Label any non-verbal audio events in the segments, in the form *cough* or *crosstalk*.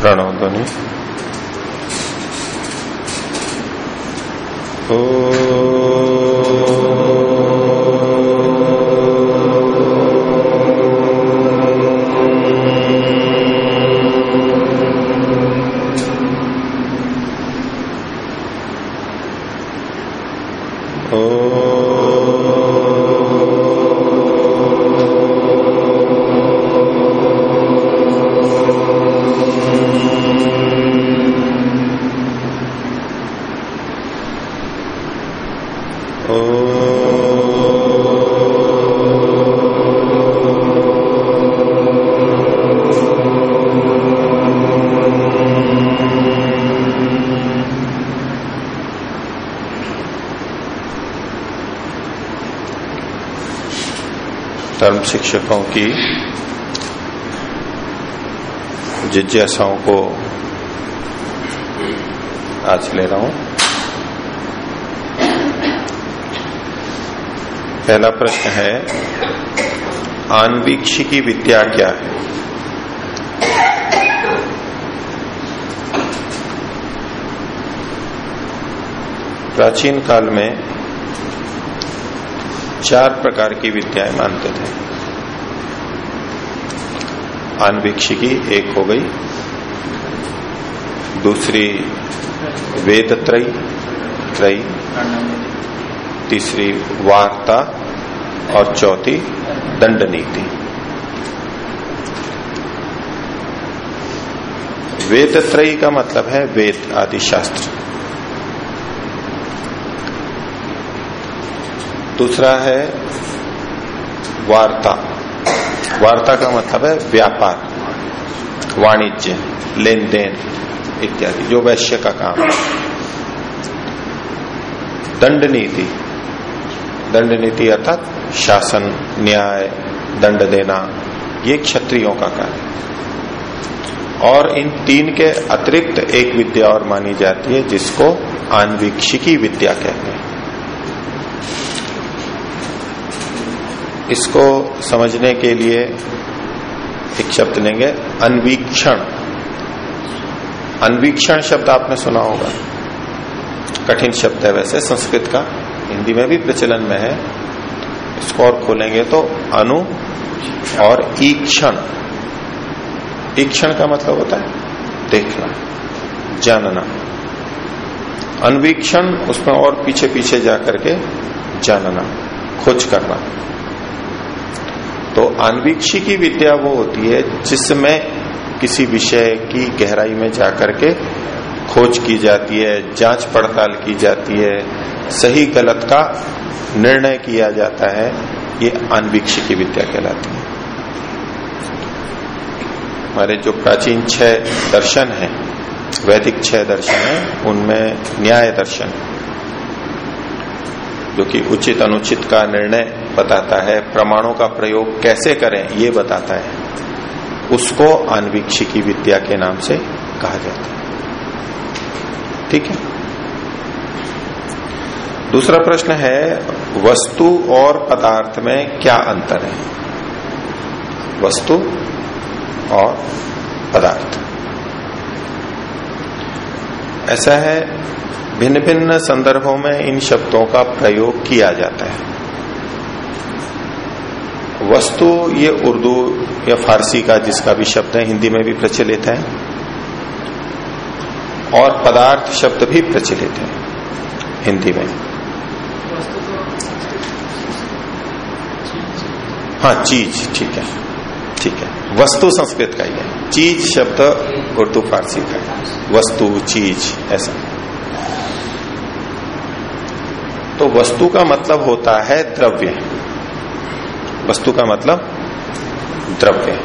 प्रणव ध्वनि धर्म शिक्षकों की जिज्ञासाओं को आज ले रहा हूँ। पहला प्रश्न है, आन्वीक्षिकी विद्या क्या है? प्राचीन काल में चार प्रकार की विद्याएँ मानते थे। आन्वीक्षिकी एक हो गई। दूसरी वेद त्रय त्रय। तीसरी वार्ता और चौथी दंड नीति वेद त्रयी का मतलब है वेद आदि शास्त्र। दूसरा है वार्ता। वार्ता का मतलब है व्यापार, वाणिज्य लेन देन इत्यादि, जो वैश्य का काम है। दंड नीति दंड नीति अर्थात शासन, न्याय, दंड देना, ये क्षत्रियों का कार्य और इन तीन के अतिरिक्त एक विद्या और मानी जाती है, जिसको आन्वीक्षिकी विद्या कहते हैं। इसको समझने के लिए एक शब्द लेंगे, अनवीक्षण। अनवीक्षण शब्द आपने सुना होगा। कठिन शब्द है वैसे, संस्कृत का। हिंदी में भी प्रचलन में है। इसको और खोलेंगे तो अनु और ईक्षण। ईक्षण का मतलब होता है देखना, जानना। अनवीक्षण, उसमें और पीछे पीछे जाकर के जानना, खोज करना। तो आन्वीक्षी की विद्या वो होती है जिसमें किसी विषय की गहराई में जाकर के खोज की जाती है, जाँच पड़ताल की जाती है, सही गलत का निर्णय किया जाता है, ये आन्वीक्षी की विद्या कहलाती है। हमारे जो प्राचीन छह दर्शन हैं, वैदिक छह दर्शन हैं, उनमें न्याय दर्शन, जो कि उचित अनुचित का निर्णय बताता है, प्रमाणों का प्रयोग कैसे करें, ये बताता है। उसको आन्वीक्षिकी विद्या के नाम से कहा जाता है। ठीक है? दूसरा प्रश्न है, वस्तु और पदार्थ में क्या अंतर है? वस्तु और पदार्थ। ऐसा है भिन्न भिन्न संदर्भों में इन शब्दों का प्रयोग किया जाता है। वस्तु ये उर्दू या फारसी का जिसका भी शब्द है, हिंदी में भी प्रचलित है। और पदार्थ शब्द भी प्रचलित है, हिंदी में। हाँ चीज़, ठीक है ठीक है। वस्तु संस्कृत का ही है। चीज़ शब्द उर्दू फारसी का है। वस्तु, चीज़, ऐसा। तो वस्तु का मतलब होता है द्रव्य। वस्तु का मतलब द्रव्य।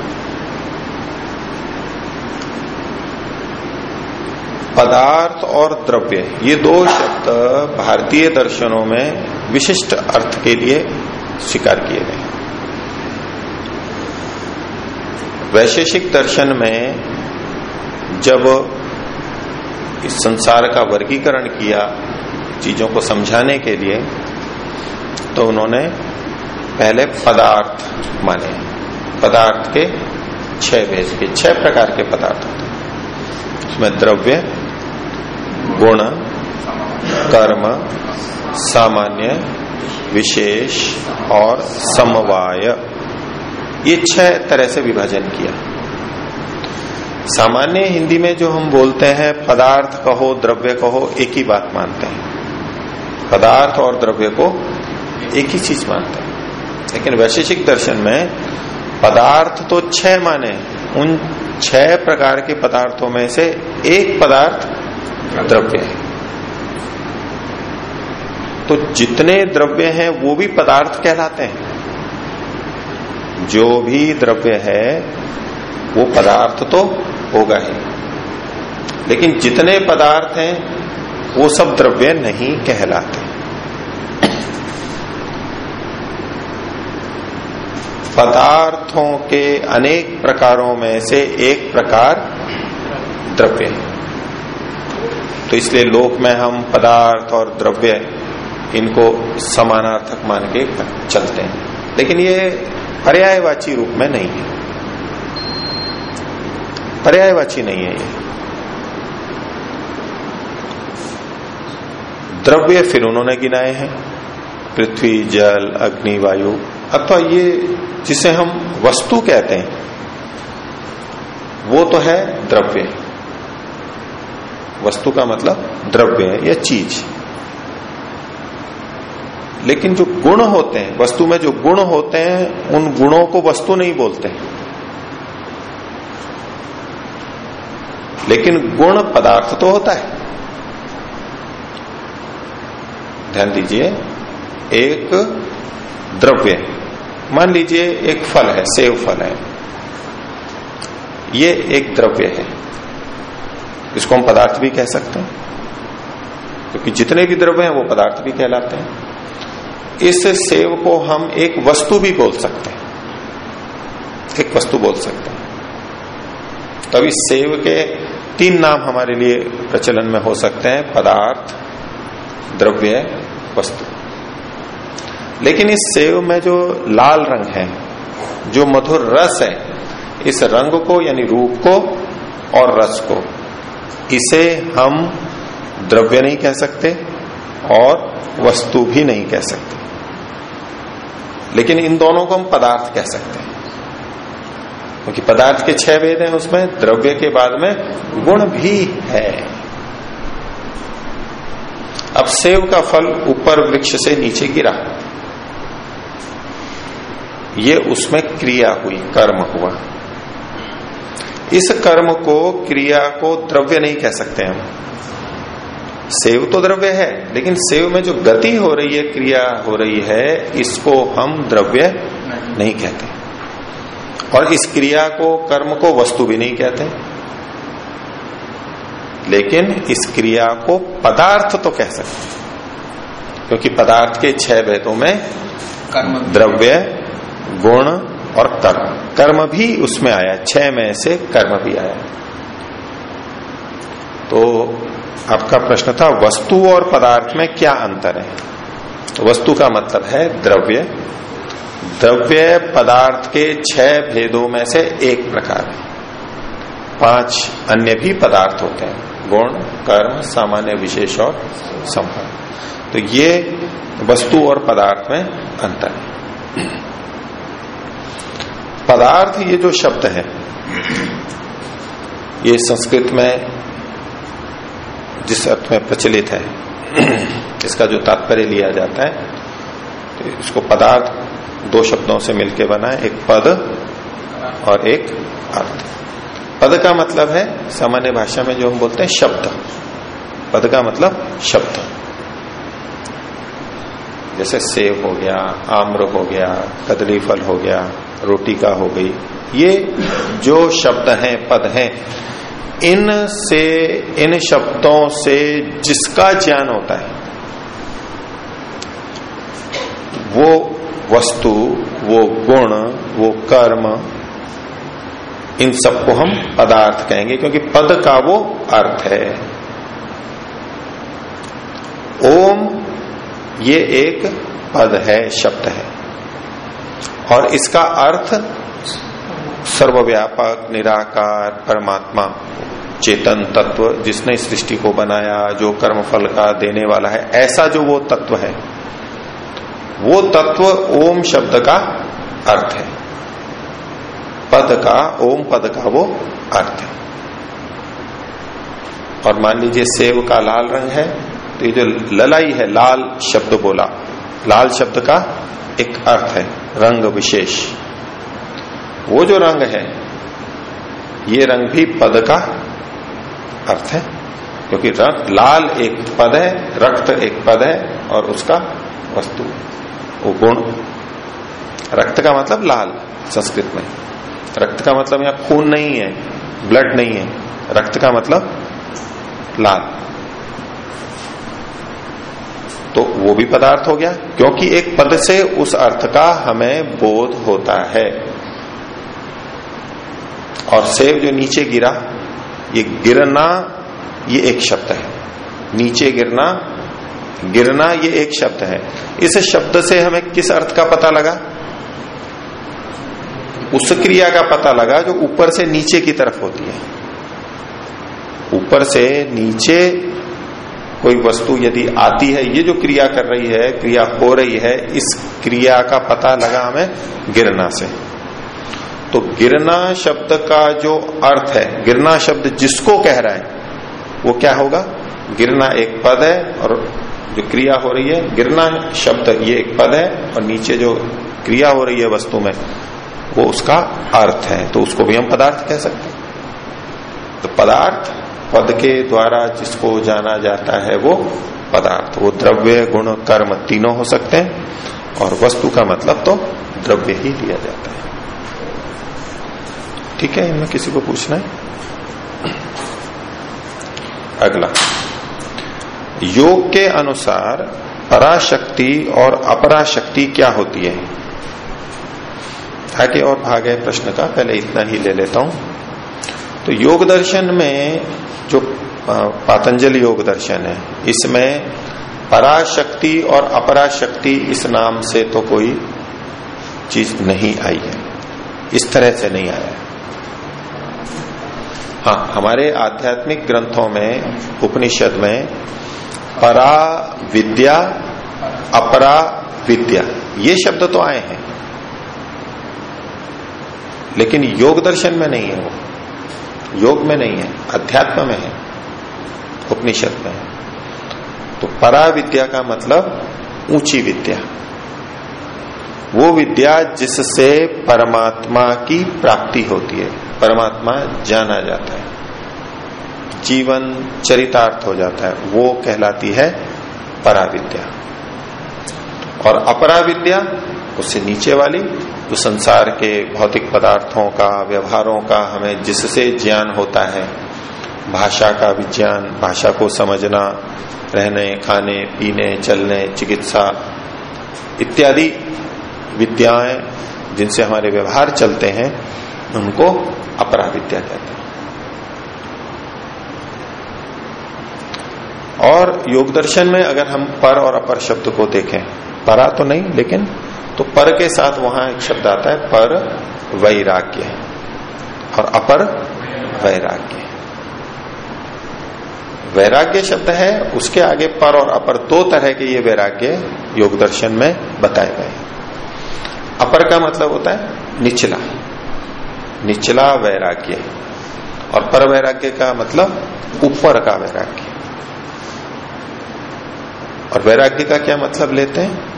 पदार्थ और द्रव्य, ये दो शब्द भारतीय दर्शनों में विशिष्ट अर्थ के लिए स्वीकार किए गए वैशेषिक दर्शन में जब इस संसार का वर्गीकरण किया चीज़ों को समझाने के लिए तो उन्होंने पहले पदार्थ माने, पदार्थ के छह भेद के छह प्रकार के पदार्थ होते उसमें द्रव्य, गुण, कर्म, सामान्य, विशेष और समवाय। ये छह तरह से विभाजन किया। सामान्य हिंदी में जो हम बोलते हैं, पदार्थ कहो, द्रव्य कहो, एक ही बात मानते हैं। पदार्थ और द्रव्य को एक ही चीज़ मानते हैं। लेकिन वैशेषिक दर्शन में पदार्थ तो छह माने, उन छह प्रकार के पदार्थों में से एक पदार्थ द्रव्य है। तो जितने द्रव्य हैं, वो भी पदार्थ कहलाते हैं। जो भी द्रव्य है, वो पदार्थ तो होगा ही। लेकिन जितने पदार्थ हैं, वो सब द्रव्य नहीं कहलाते। पदार्थों के अनेक प्रकारों में से एक प्रकार द्रव्य तो इसलिए लोक में हम पदार्थ और द्रव्य इनको समानार्थक मान के चलते हैं। लेकिन ये पर्यायवाची रूप में नहीं है। पर्यायवाची नहीं है ये। द्रव्य फिर उन्होंने गिनाए हैं। पृथ्वी, जल, अग्नि, वायु अथवा ये जिसे हम वस्तु कहते हैं, वो तो है द्रव्य। वस्तु का मतलब द्रव्य है, या चीज़। लेकिन जो गुण होते हैं, वस्तु में जो गुण होते हैं, उन गुणों को वस्तु नहीं बोलते। लेकिन गुण पदार्थ तो होता है। ध्यान दीजिए, एक द्रव्य। मान लीजिए एक फल है, सेव फल है। ये एक द्रव्य है। इसको हम पदार्थ भी कह सकते हैं। क्योंकि तो जितने भी द्रव्य हैं, वो पदार्थ भी कहलाते हैं। इस सेव को हम एक वस्तु भी बोल सकते हैं। एक वस्तु बोल सकते हैं। तो अभी सेव के तीन नाम हमारे लिए प्रचलन में हो सकते हैं। पदार्थ, द्रव्य, वस्तु। लेकिन इस सेव में जो लाल रंग है, जो मधुर रस है, इस रंग को यानी रूप को और रस को, इसे हम द्रव्य नहीं कह सकते और वस्तु भी नहीं कह सकते। लेकिन इन दोनों को हम पदार्थ कह सकते हैं। क्योंकि पदार्थ के छह वेद हैं उसमें, द्रव्य के बाद में गुण भी है। अब सेव का फल ऊपर वृक्ष से नीचे गिरा। ये उसमें क्रिया हुई कर्म हुआ। इस कर्म को क्रिया को द्रव्य नहीं कह सकते हम। सेव तो द्रव्य है लेकिन सेव में जो गति हो रही है क्रिया हो रही है इसको हम द्रव्य नहीं कहते। और इस क्रिया को कर्म को वस्तु भी नहीं कहते। लेकिन इस क्रिया को पदार्थ तो कह सकते क्योंकि पदार्थ के छह भेदों में कर्म द्रव्य गुण और कर्म। कर्म भी उसमें आया, छह में से कर्म भी आया। तो आपका प्रश्न था, वस्तु और पदार्थ में क्या अंतर है? तो वस्तु का मतलब है द्रव्य। द्रव्य पदार्थ के छह भेदों में से एक प्रकार है। पाँच अन्य भी पदार्थ होते हैं, गुण, कर्म, सामान्य विशेष और संभव तो ये वस्तु और पदार्थ में अंतर है। पदार्थ ये जो शब्द है, ये संस्कृत में जिस अर्थ में प्रचलित है, इसका जो तात्पर्य लिया जाता है तो इसको पदार्थ दो शब्दों से मिलकर बना है, एक पद और एक अर्थ। पद का मतलब है, सामान्य भाषा में जो हम बोलते हैं, शब्द। पद का मतलब शब्द। जैसे सेब हो गया, आम्र हो गया कदली फल हो गया रोटी का हो गई। ये जो शब्द हैं, पद हैं, इन से, इन शब्दों से जिसका ज्ञान होता है, वो वस्तु, वो गुण, वो कर्म, इन सबको हम पदार्थ कहेंगे, क्योंकि पद का वो अर्थ है। ओम ये एक पद है, शब्द है। और इसका अर्थ सर्वव्यापक, निराकार, परमात्मा, चेतन तत्व जिसने सृष्टि को बनाया, जो कर्म फल का देने वाला है, ऐसा जो वो तत्व है, वो तत्व ओम शब्द का अर्थ है। पद का, ओम पद का वो अर्थ है। और मान लीजिए सेव का लाल रंग है तो ये जो ललाई है, लाल शब्द बोला, लाल शब्द का एक अर्थ है। रंग विशेष। वो जो रंग है, ये रंग भी पद का अर्थ है, क्योंकि रक्त लाल एक पद है, रक्त एक पद है, और उसका वस्तु, वो गुण। रक्त का मतलब लाल, संस्कृत में। रक्त का मतलब यहाँ खून नहीं है, ब्लड नहीं है। रक्त का मतलब लाल। तो वो भी पदार्थ हो गया, क्योंकि एक पद से उस अर्थ का हमें बोध होता है। और सेव जो नीचे गिरा, ये गिरना ये एक शब्द है। नीचे गिरना गिरना ये एक शब्द है। इस शब्द से हमें किस अर्थ का पता लगा? उस क्रिया का पता लगा जो ऊपर से नीचे की तरफ़ होती है। ऊपर से नीचे कोई वस्तु यदि आती है, ये जो क्रिया कर रही है, क्रिया हो रही है, इस क्रिया का पता लगा हमें गिरना से। तो गिरना शब्द का जो अर्थ है, गिरना शब्द जिसको कह रहा है, वो क्या होगा? गिरना एक पद है और जो क्रिया हो रही है, गिरना शब्द ये एक पद है और नीचे जो क्रिया हो रही है वस्तु में, वो उसका अर्थ है। तो उसको भी हम पदार्थ कह सकते हैं। तो पदार्थ पद के द्वारा जिसको जाना जाता है वो पदार्थ, वो द्रव्य गुण कर्म तीनों हो सकते हैं, और वस्तु का मतलब तो द्रव्य ही लिया जाता है। ठीक है, इनमें किसी को पूछना है? अगला। योग के अनुसार पराशक्ति और अपराशक्ति क्या होती है? आगे और भाग है प्रश्न का, पहले इतना ही ले लेता हूँ। तो योग दर्शन में जो पातंजलि योग दर्शन है, इसमें पराशक्ति और अपराशक्ति इस नाम से तो कोई चीज़ नहीं आई है। इस तरह से नहीं आया। है हाँ हमारे आध्यात्मिक ग्रंथों में, उपनिषद में परा विद्या, अपरा विद्या, ये शब्द तो आए हैं। लेकिन योग दर्शन में नहीं है वो। योग में नहीं है, अध्यात्म में है, उपनिषद में है। तो परा विद्या का मतलब ऊँची विद्या। वो विद्या जिससे परमात्मा की प्राप्ति होती है, परमात्मा जाना जाता है। जीवन चरितार्थ हो जाता है, वो कहलाती है पराविद्या। और अपरा विद्या उससे नीचे वाली, जो संसार के भौतिक पदार्थों का, व्यवहारों का हमें जिससे ज्ञान होता है, भाषा का विज्ञान भाषा को समझना, रहने, खाने, पीने, चलने, चिकित्सा, इत्यादि विद्याएँ जिनसे हमारे व्यवहार चलते हैं, उनको अपरा विद्या कहते हैं। और योग दर्शन में अगर हम पर और अपर शब्द को देखें परा तो नहीं, लेकिन तो पर के साथ वहाँ एक शब्द आता है, पर वैराग्य और अपर वैराग्य वैराग्य शब्द है, उसके आगे पर और अपर दो तरह के ये वैराग्य योग दर्शन में बताए गए अपर का मतलब होता है निचला निचला वैराग्य और पर वैराग्य का मतलब ऊपर का वैराग्य और वैराग्य का क्या मतलब लेते हैं?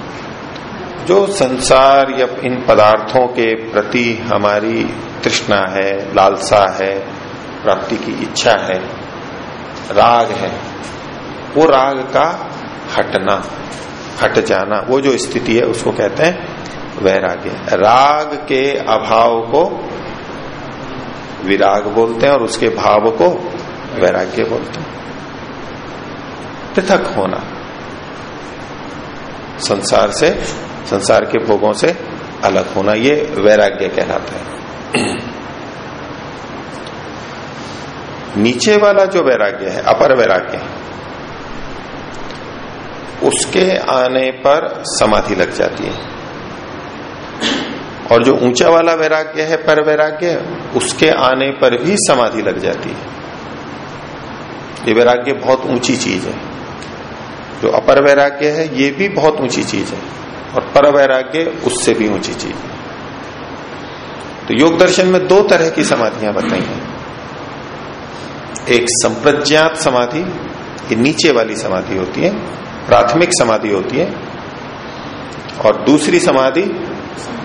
जो संसार या इन पदार्थों के प्रति हमारी तृष्णा है, लालसा है, प्राप्ति की इच्छा है, राग है, वो राग का हटना, हट जाना, वो जो स्थिति है उसको कहते हैं वैराग्य। राग के अभाव को विराग बोलते हैं और उसके भाव को वैराग्य बोलते हैं। पृथक होना, संसार से संसार के भोगों से अलग होना, ये वैराग्य कहलाता है। नीचे वाला जो वैराग्य है, अपर वैराग्य उसके आने पर समाधि लग जाती है। और जो ऊँचा वाला वैराग्य है, पर वैराग्य, उसके आने पर भी समाधि लग जाती है। ये वैराग्य बहुत ऊँची चीज़ है। जो अपर वैराग्य है, ये भी बहुत ऊँची चीज़ है। और पर वैराग्य उससे भी ऊँची चीज़। तो योग दर्शन में दो तरह की समाधियाँ बताई हैं। एक संप्रज्ञात समाधि, ये नीचे वाली समाधि होती है, प्राथमिक समाधि होती है, और दूसरी समाधि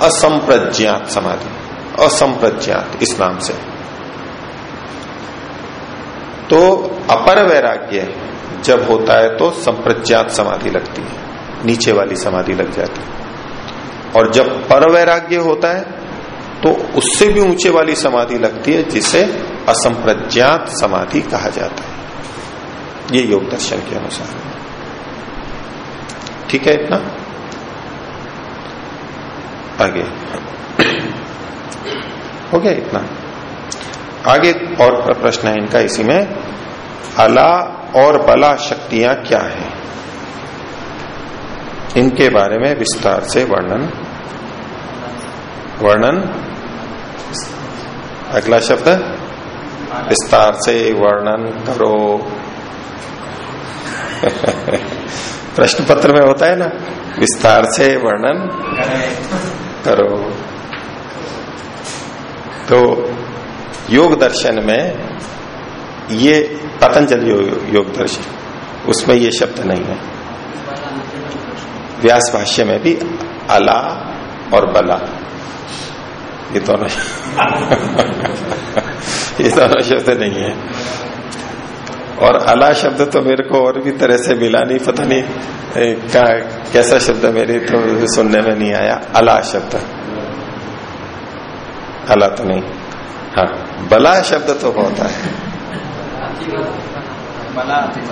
असंप्रज्ञात समाधि, असंप्रज्ञात इस नाम से। तो अपर वैराग्य जब होता है तो संप्रज्ञात समाधि लगती है। नीचे वाली समाधि लग जाती और जब पर वैराग्य होता है तो उससे भी ऊँचे वाली समाधि लगती है, जिसे असंप्रज्ञात समाधि कहा जाता है। ये योग दर्शन के अनुसार। ठीक है इतना? आगे। हो गया इतना? आगे और प्रश्न है इनका, इसी में, अला और बला शक्तियाँ क्या है? इनके बारे में विस्तार से वर्णन। वर्णन? अगला शब्द? विस्तार से वर्णन करो। *laughs* प्रश्न पत्र में होता है ना? विस्तार से वर्णन करो। तो योग दर्शन में ये पतंजलि योग दर्शन, उसमें ये शब्द नहीं है। व्यास भाष्य में भी अला और बला। ये दोनों *laughs* ये दोनों शब्द नहीं है। और अला शब्द तो मेरे को और भी तरह से मिला नहीं पता नहीं क्या कैसा शब्द मेरे तो सुनने में नहीं आया। अला शब्द। अला तो नहीं। हाँ बला शब्द तो होता है।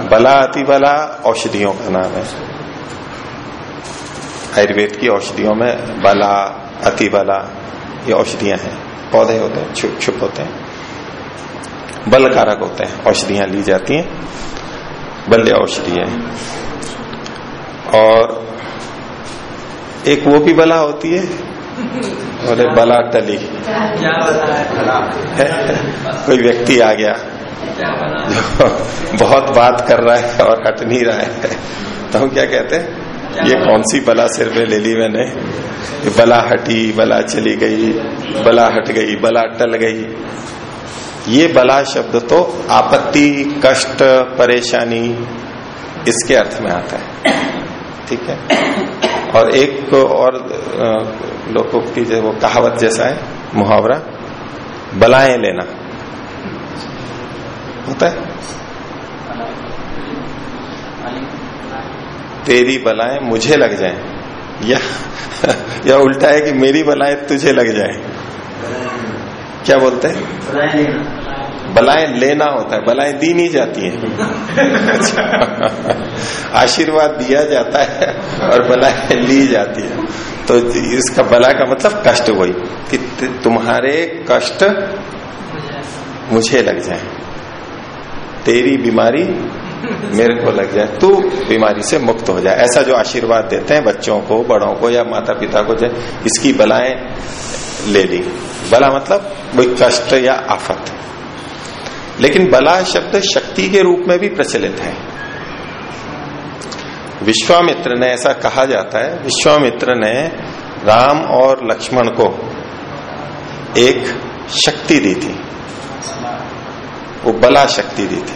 बला अति बला औषधियों का नाम है। आयुर्वेद की औषधियों में बला अति बला ये औषधियाँ हैं। पौधे होते हैं छुप छुप होते हैं। बल कारक होते हैं औषधियाँ ली जाती हैं। बल्य औषधि है। और एक वो भी बला होती है बोले बला टली। कोई व्यक्ति आ गया। जो *laughs* बहुत बात कर रहा है और हट नहीं रहा है। तो हम क्या कहते हैं? ये कौन सी बला सिर पे ले ली मैंने? बला हटी, बला चली गई, बला हट गई, बला टल गई। ये बला शब्द तो आपत्ति, कष्ट, परेशानी, इसके अर्थ में आता है। ठीक है? और एक और लोकोक्ति जो वो कहावत जैसा है, मुहावरा, बलाएँ लेना। होता है? तेरी बलाएँ मुझे लग जाएँ। या या उल्टा है कि मेरी बलाएँ तुझे लग जाएँ। क्या बोलते हैं? बलाएँ लेना। होता है बलाएँ दी नहीं जाती हैं। आशीर्वाद दिया जाता है और बलाएँ ली जाती है। तो इसका बला का मतलब कष्ट वही कि तुम्हारे कष्ट मुझे लग जाए। तेरी बीमारी मेरे को लग जाए, तू बीमारी से मुक्त हो जाए ऐसा जो आशीर्वाद देते हैं बच्चों को, बड़ों को या माता पिता को जाए इसकी बलाएँ ले ली। बला मतलब वही कष्ट या आफत। लेकिन बला शब्द शक्ति के रूप में भी प्रचलित है। विश्वामित्र ने ऐसा कहा जाता है, विश्वामित्र ने राम और लक्ष्मण को एक शक्ति दी थी। वो बला शक्ति दी थी।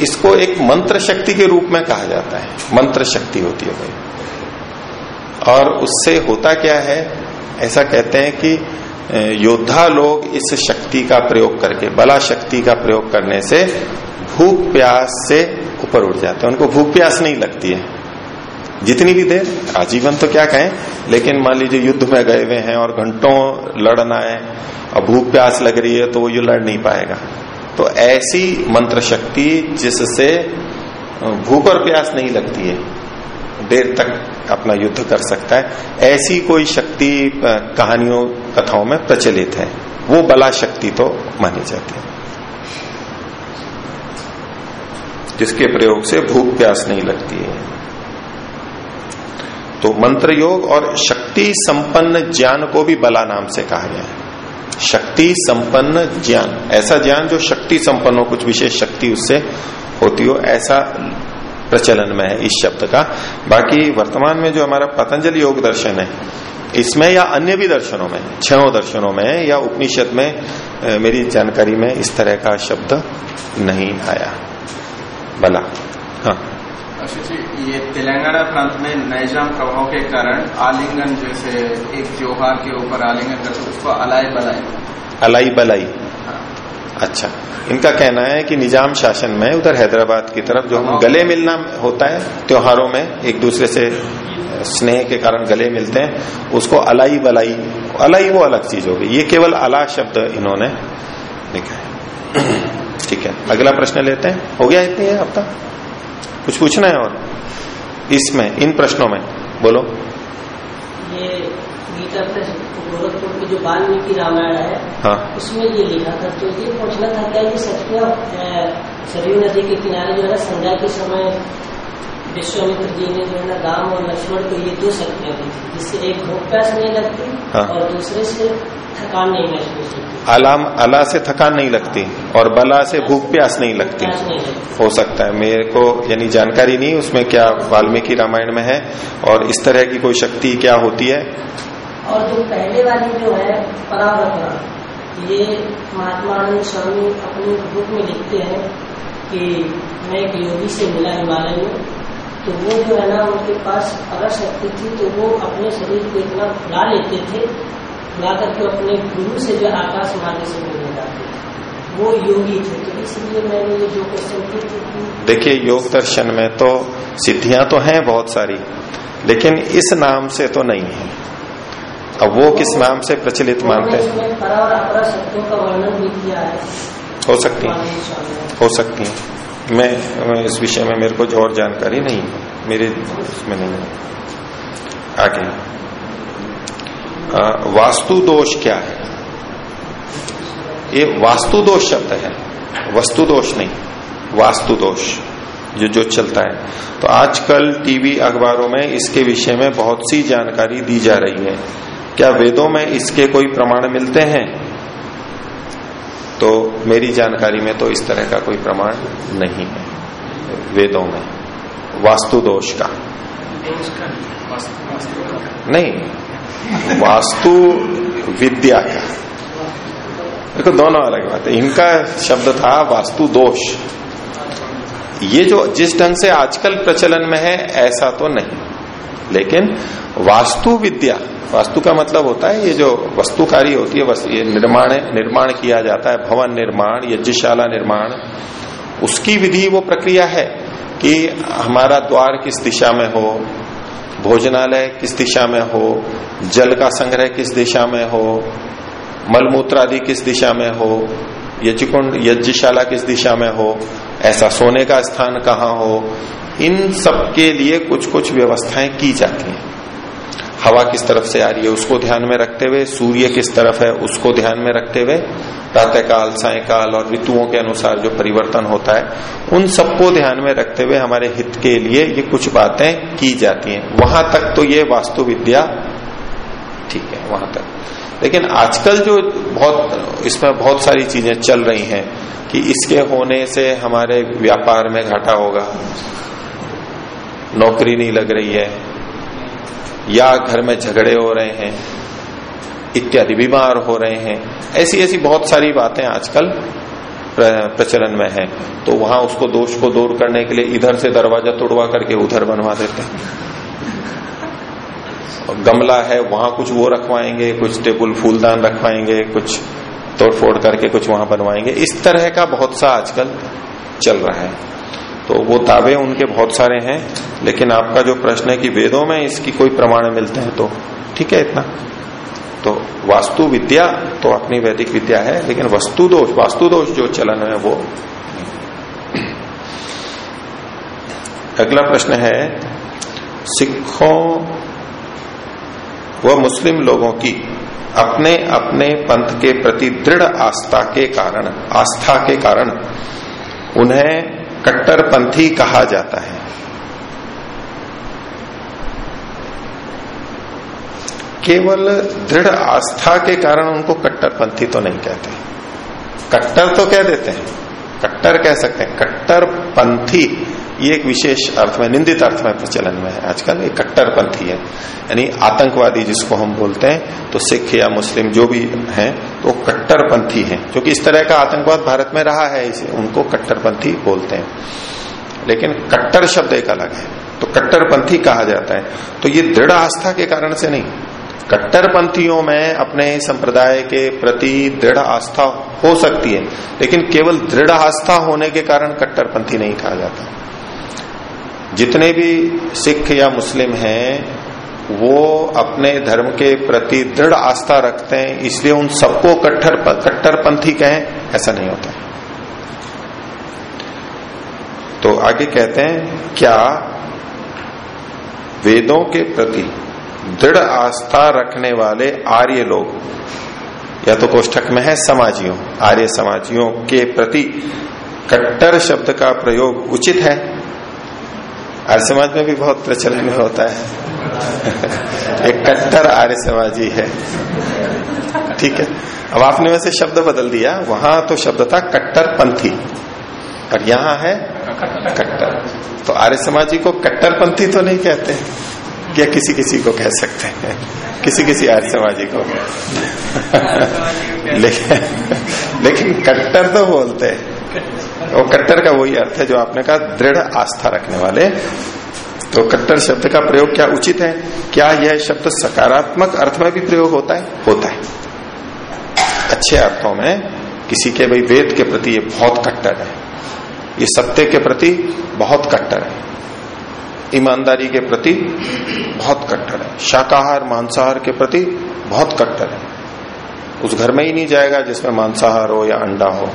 इसको एक मंत्र शक्ति के रूप में कहा जाता है। मंत्र शक्ति होती है भाई। और उससे होता क्या है? ऐसा कहते हैं कि योद्धा लोग इस शक्ति का प्रयोग करके, बला शक्ति का प्रयोग करने से भूख प्यास से ऊपर उठ जाते हैं। उनको भूख प्यास नहीं लगती है। जितनी भी देर आजीवन तो क्या कहें? लेकिन मान लीजिए युद्ध में गए हुए हैं और घंटों लड़ना है, और भूख प्यास लग रही है तो वो ये लड़ नहीं पाएगा। तो ऐसी मंत्र शक्ति जिससे भूख और प्यास नहीं लगती है, देर तक अपना युद्ध कर सकता है। ऐसी कोई शक्ति कहानियों, कथाओं में प्रचलित है, वो बला शक्ति तो मानी जाती है। जिसके प्रयोग से भूख, प्यास नहीं लगती है। तो मंत्र योग और शक्ति संपन्न ज्ञान को भी बला नाम से कहा गया है। शक्ति संपन्न ज्ञान। ऐसा ज्ञान जो शक्ति संपन्न हो, कुछ विशेष शक्ति उससे होती हो, ऐसा प्रचलन में है इस शब्द का। बाकी वर्तमान में जो हमारा पतंजलि योग दर्शन है, इसमें या अन्य भी दर्शनों में छो दर्शनों में या उपनिषद में मेरी जानकारी में इस तरह का शब्द नहीं आया। भला। हाँ। ये तेलंगाना प्रांत में नैजाम प्रभाव के कारण आलिंगन जैसे एक त्योहार के ऊपर आलिंगन करते उसको अलाई बलाई अलाई बलाई हाँ। अच्छा। इनका कहना है कि निज़ाम शासन में उधर हैदराबाद की तरफ़ जो हम गले मिलना होता है त्योहारों में एक दूसरे से स्नेह के कारण गले मिलते हैं उसको अलाई बलाई अलाई वो अलग चीज़ होगी ये केवल अला शब्द इन्होंने लिखा है। *clears throat* ठीक है। अगला प्रश्न लेते हैं। हो गया इतनी है तक? कुछ पूछना है और इसमें इन प्रश्नों में? बोलो। ये गीता गोरखपुर की जो वाल्मीकि रामायण है हाँ। उसमें ये लिखा था तो ये पूछना था क्या कि सच में सरयू नदी के किनारे जो है संध्या के समय विश्वामित्र जी ने जो है ना राम और लक्ष्मण को ये दो शक्तियाँ दी थी जिससे एक भूख प्यास नहीं लगती हाँ। और दूसरे से थकान नहीं महसूस होती। अलाम अला से थकान नहीं लगती और बला से भूख प्यास नहीं लगती। हो सकता है मेरे को यानी जानकारी नहीं उसमें क्या वाल्मीकि रामायण में है और इस तरह की कोई शक्ति क्या होती है? और जो पहले वाली जो है परावरपरा ये महात्मा आनंद स्वामी अपनी बुक में लिखते हैं कि मैं एक योगी से मिला हिमालय में। तो वो जो है ना उनके पास अगर शक्ति थी तो वो अपने शरीर को इतना फुला लेते थे फुला करके अपने गुरु से जो आकाश मार्ग से मिलने जाते वो योगी थे। तो इसलिए मैंने ये जो क्वेश्चन की देखिए योग दर्शन में तो सिद्धियाँ तो हैं बहुत सारी लेकिन इस नाम से तो नहीं है। अब वो किस नाम से प्रचलित मानते हैं? शक्तियों का वर्णन भी किया है। हो सकती है। हो सकती है। मैं, मैं इस विषय में मेरे को और जानकारी नहीं मेरे इसमें नहीं है। आगे। वास्तु दोष क्या है? ये वास्तु दोष शब्द है वस्तु दोष नहीं वास्तु दोष जो जो चलता है। तो आजकल टीवी अखबारों में इसके विषय में बहुत सी जानकारी दी जा रही है। क्या वेदों में इसके कोई प्रमाण मिलते हैं? तो मेरी जानकारी में तो इस तरह का कोई प्रमाण नहीं है वेदों में। वास्तु दोष का। नहीं वास्तु विद्या का। देखो दोनों अलग बात है। इनका शब्द था वास्तु दोष। ये जो जिस ढंग से आजकल प्रचलन में है ऐसा तो नहीं। लेकिन वास्तु विद्या। वास्तु का मतलब होता है ये जो वस्तुकारी होती है ये निर्माण निर्माण किया जाता है, भवन निर्माण, यज्ञशाला निर्माण। उसकी विधि वो प्रक्रिया है कि हमारा द्वार किस दिशा में हो, भोजनालय किस दिशा में हो, जल का संग्रह किस दिशा में हो, मलमूत्र आदि किस दिशा में हो, यज्ञकुंड, यज्ञशाला किस दिशा में हो, ऐसा सोने का स्थान कहाँ हो, इन सब के लिए कुछ कुछ व्यवस्थाएँ की जाती हैं। हवा किस तरफ़ से आ रही है उसको ध्यान में रखते हुए, सूर्य किस तरफ़ है उसको ध्यान में रखते हुए प्रातःकाल सायकाल और ऋतुओं के अनुसार जो परिवर्तन होता है, उन सबको ध्यान में रखते हुए हमारे हित के लिए ये कुछ बातें की जाती हैं। वहाँ तक तो ये वास्तु विद्या ठीक है, वहाँ तक। लेकिन आजकल जो बहुत, इसमें बहुत सारी चीज़ें चल रही हैं कि इसके होने से हमारे व्यापार में घाटा होगा, नौकरी नहीं लग रही है या घर में झगड़े हो रहे हैं, इत्यादि, बीमार हो रहे हैं, ऐसी ऐसी बहुत सारी बातें आजकल प्रचलन में है। तो वहाँ उसको दोष को दूर करने के लिए इधर से दरवाज़ा तोड़वा करके उधर बनवा देते हैं। गमला है, वहाँ कुछ वो रखवाएँगे, कुछ टेबल फूलदान रखवाएँगे, कुछ तोड़ फोड़ करके कुछ वहाँ बनवाएँगे। इस तरह का बहुत सा आजकल चल रहा है। तो वो दावे उनके बहुत सारे हैं, लेकिन आपका जो प्रश्न है कि वेदों में इसकी कोई प्रमाण मिलते हैं तो ठीक है इतना। तो वास्तु विद्या तो अपनी वैदिक विद्या है, लेकिन वस्तु दोष, वास्तु दोष जो चलन है वो अगला प्रश्न है, सिखों व मुस्लिम लोगों की अपने अपने पंथ के प्रति दृढ़ आस्था के कारण, आस्था के कारण उन्हें कट्टरपंथी कहा जाता है। केवल दृढ़ आस्था के कारण उनको कट्टरपंथी तो नहीं कहते। कट्टर तो कह देते हैं। कट्टर कह सकते हैं। कट्टरपंथी, ये एक विशेष अर्थ में, निंदित अर्थ में प्रचलन में है आजकल। ये कट्टरपंथी है। यानी आतंकवादी जिसको हम बोलते हैं तो सिख या मुस्लिम जो भी हैं तो कट्टरपंथी हैं, जो कि इस तरह का आतंकवाद भारत में रहा है, इसे उनको कट्टरपंथी बोलते हैं। लेकिन कट्टर शब्द एक अलग है तो कट्टरपंथी कहा जाता है। तो ये दृढ़ आस्था के कारण से नहीं, कट्टरपंथियों में अपने संप्रदाय के प्रति दृढ़ आस्था हो सकती है, लेकिन केवल दृढ़ आस्था होने के कारण कट्टरपंथी नहीं कहा जाता। जितने भी सिख या मुस्लिम हैं वो अपने धर्म के प्रति दृढ़ आस्था रखते हैं, इसलिए उन सबको कट्टर कट्टरपंथी कहें, ऐसा नहीं होता। तो आगे कहते हैं, क्या वेदों के प्रति दृढ़ आस्था रखने वाले आर्य लोग, या तो कोष्ठक में है समाजियों, आर्य समाजियों के प्रति कट्टर शब्द का प्रयोग उचित है? आर्य समाज में भी बहुत प्रचलन होता है। *laughs* एक कट्टर आर्य समाजी है। ठीक है? अब आपने वैसे शब्द बदल दिया। वहाँ तो शब्द था कट्टर पंथी और यहाँ है कट्टर। तो आर्य समाजी को कट्टरपंथी तो नहीं कहते क्या किसी किसी को कह सकते हैं? किसी किसी आर्य समाजी को? *laughs* लेकिन लेकिन कट्टर तो बोलते हैं। वो कट्टर का वही अर्थ है जो आपने कहा, दृढ़ आस्था रखने वाले। तो कट्टर शब्द का प्रयोग क्या उचित है? क्या यह शब्द सकारात्मक अर्थ में भी प्रयोग होता है? होता है। अच्छे अर्थों में किसी के भाई वेद के प्रति ये बहुत कट्टर है। ये सत्य के प्रति बहुत कट्टर है। ईमानदारी के प्रति बहुत कट्टर है। शाकाहार, मांसाहार के प्रति बहुत कट्टर है। उस घर में ही नहीं जाएगा जिसमें मांसाहार हो या अंडा हो।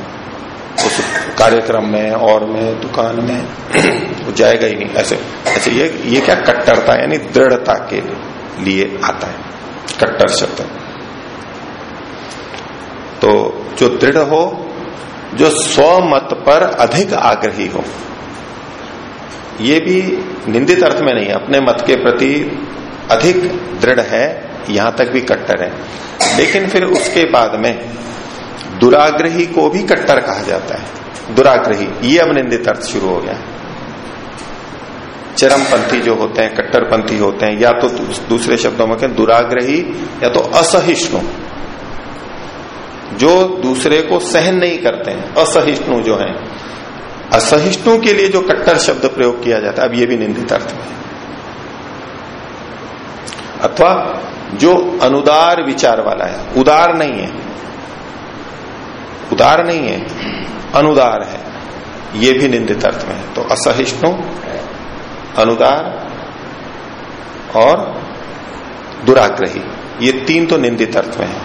उस कार्यक्रम में और में, दुकान में, *clears throat* वो जाएगा ही नहीं। ऐसे ऐसे ये ये क्या कट्टरता, यानी दृढ़ता के लिए आता है। कट्टर शब्द। तो जो दृढ़ हो, जो स्वमत पर अधिक आग्रही हो, ये भी निंदित अर्थ में नहीं है। अपने मत के प्रति अधिक दृढ़ है, यहाँ तक भी कट्टर है। लेकिन फिर उसके बाद में दुराग्रही को भी कट्टर कहा जाता है। दुराग्रही, ये अब निंदित अर्थ शुरू हो गया। चरमपंथी जो होते हैं, कट्टरपंथी होते हैं, या तो दूसरे शब्दों में कहें, दुराग्रही, या तो असहिष्णु। जो दूसरे को सहन नहीं करते हैं, असहिष्णु जो हैं। असहिष्णु के लिए जो कट्टर शब्द प्रयोग किया जाता है, अब ये भी निंदित अर्थ में। अथवा जो अनुदार विचार वाला है, उदार नहीं है उदार नहीं है, अनुदार है। ये भी निंदित अर्थ में है। तो असहिष्णु, अनुदार और दुराग्रही, ये तीन तो निंदित अर्थ में है।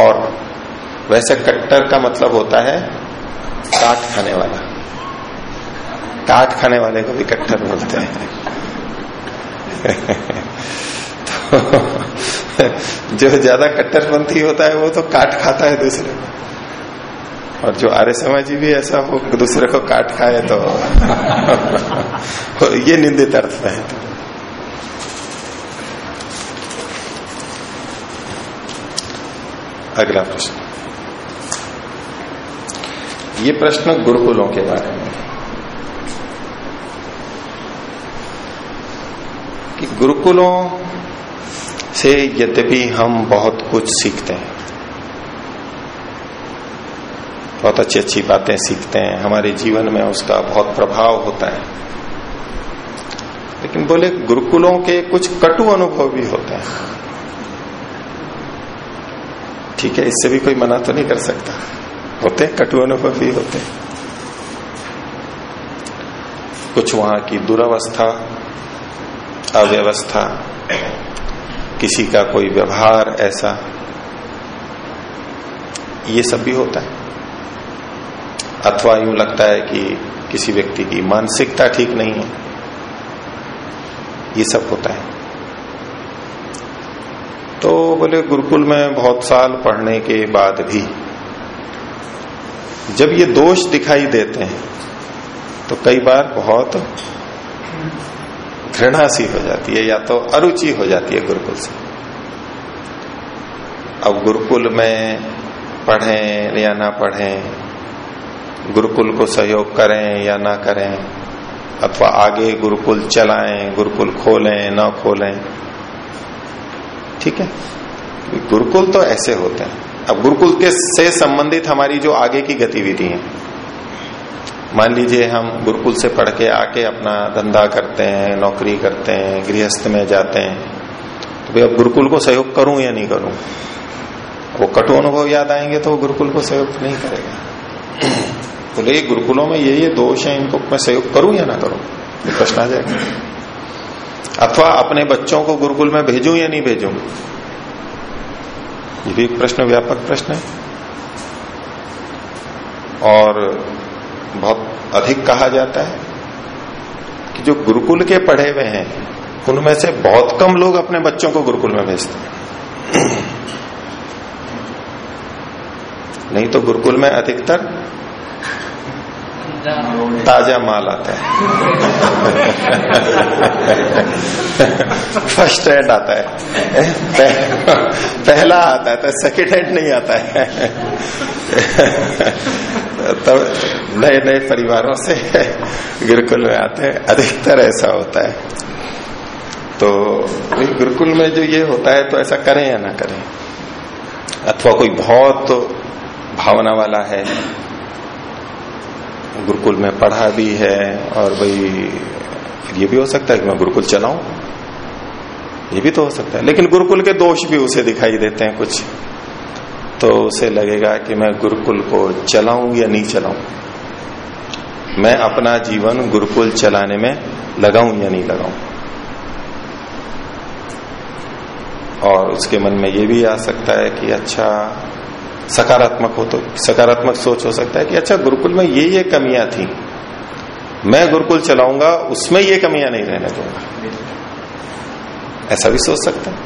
और वैसे कट्टर का मतलब होता है काट खाने वाला। काट खाने वाले को भी कट्टर बोलते हैं। *laughs* तो जो ज़्यादा कट्टरपंथी होता है, वो तो काट खाता है दूसरे को। और जो आर्य समाजी भी ऐसा हो दूसरे को काट खाए तो *laughs* ये निंदित अर्थ है। अगला प्रश्न। ये प्रश्न गुरुकुलों के बारे में। कि गुरुकुलों से यद्यपि हम बहुत कुछ सीखते हैं। बहुत अच्छी अच्छी बातें सीखते हैं। हमारे जीवन में उसका बहुत प्रभाव होता है। लेकिन बोले, गुरुकुलों के कुछ कटु अनुभव भी होते हैं। ठीक है, इससे भी कोई मना तो नहीं कर सकता। होते कटु अनुभव भी होते हैं। कुछ वहाँ की दुरावस्था, अव्यवस्था, किसी का कोई व्यवहार ऐसा, ये सब भी होता है। अथवा यूँ लगता है कि किसी व्यक्ति की मानसिकता ठीक नहीं है। ये सब होता है। तो बोले, गुरुकुल में बहुत साल पढ़ने के बाद भी जब ये दोष दिखाई देते हैं तो कई बार बहुत घृणा सी हो जाती है या तो अरुचि हो जाती है गुरुकुल से। अब गुरुकुल में पढ़ें या ना पढ़ें गुरुकुल को सहयोग करें या ना करें, अथवा आगे गुरुकुल चलाएँ, गुरुकुल खोलें, ना खोलें। ठीक है? गुरुकुल तो ऐसे होते हैं। अब गुरुकुल के से संबंधित हमारी जो आगे की गतिविधि है। मान लीजिए हम गुरुकुल से पढ़ के आके अपना धंधा करते हैं, नौकरी करते हैं, गृहस्थ में जाते हैं। तो भाई अब गुरुकुल को सहयोग करूँ या नहीं करूँ? वो कटु अनुभव याद आएँगे तो वो गुरुकुल को सहयोग नहीं करेगा। बोले गुरुकुलों में ये ये दोष है, इनको मैं सहयोग करूँ या ना करूँ? ये प्रश्न आ जाएगा। अथवा अपने बच्चों को गुरुकुल में भेजूं या नहीं भेजूं? ये भी एक प्रश्न, व्यापक प्रश्न है। और बहुत अधिक कहा जाता है कि जो गुरुकुल के पढ़े हुए हैं, उनमें से बहुत कम लोग अपने बच्चों को गुरुकुल में भेजते हैं। नहीं तो गुरुकुल में अधिकतर ताज़ा माल आता है। फ़र्स्ट हैंड आता है। पहला आता है तो सेकेंड हैंड नहीं आता है। तो नए नए परिवारों से गुरुकुल में आते हैं। अधिकतर ऐसा होता है। तो गुरुकुल में जो ये होता है तो ऐसा करें या ना करें? अथवा कोई बहुत भावना वाला है गुरुकुल में पढ़ा भी है और भाई ये भी हो सकता है कि मैं गुरुकुल चलाऊं। ये भी तो हो सकता है। लेकिन गुरुकुल के दोष भी उसे दिखाई देते हैं कुछ। तो उसे लगेगा कि मैं गुरुकुल को चलाऊं या नहीं चलाऊं। मैं अपना जीवन गुरुकुल चलाने में लगाऊँ या नहीं लगाऊँ। और उसके मन में ये भी आ सकता है कि अच्छा सकारात्मक हो तो सकारात्मक सोच हो सकता है कि अच्छा गुरुकुल में ये ये कमियाँ थी। मैं गुरुकुल चलाऊँगा, उसमें ये कमियाँ नहीं रहने दूँगा। ऐसा भी सोच सकता है।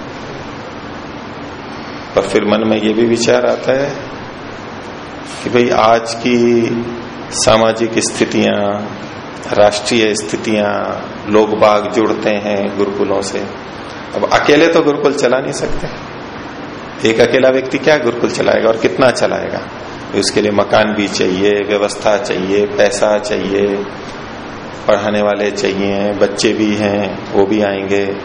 पर फिर मन में ये भी विचार आता है कि भाई, आज की सामाजिक स्थितियाँ, राष्ट्रीय स्थितियाँ, लोग बाग जुड़ते हैं गुरुकुलों से। अब अकेले तो गुरुकुल चला नहीं सकते। एक अकेला व्यक्ति क्या गुरुकुल चलाएगा और कितना चलाएगा? उसके लिए मकान भी चाहिए, व्यवस्था चाहिए, पैसा चाहिए, पढ़ाने वाले चाहिए, बच्चे भी हैं, वो भी आएँगे।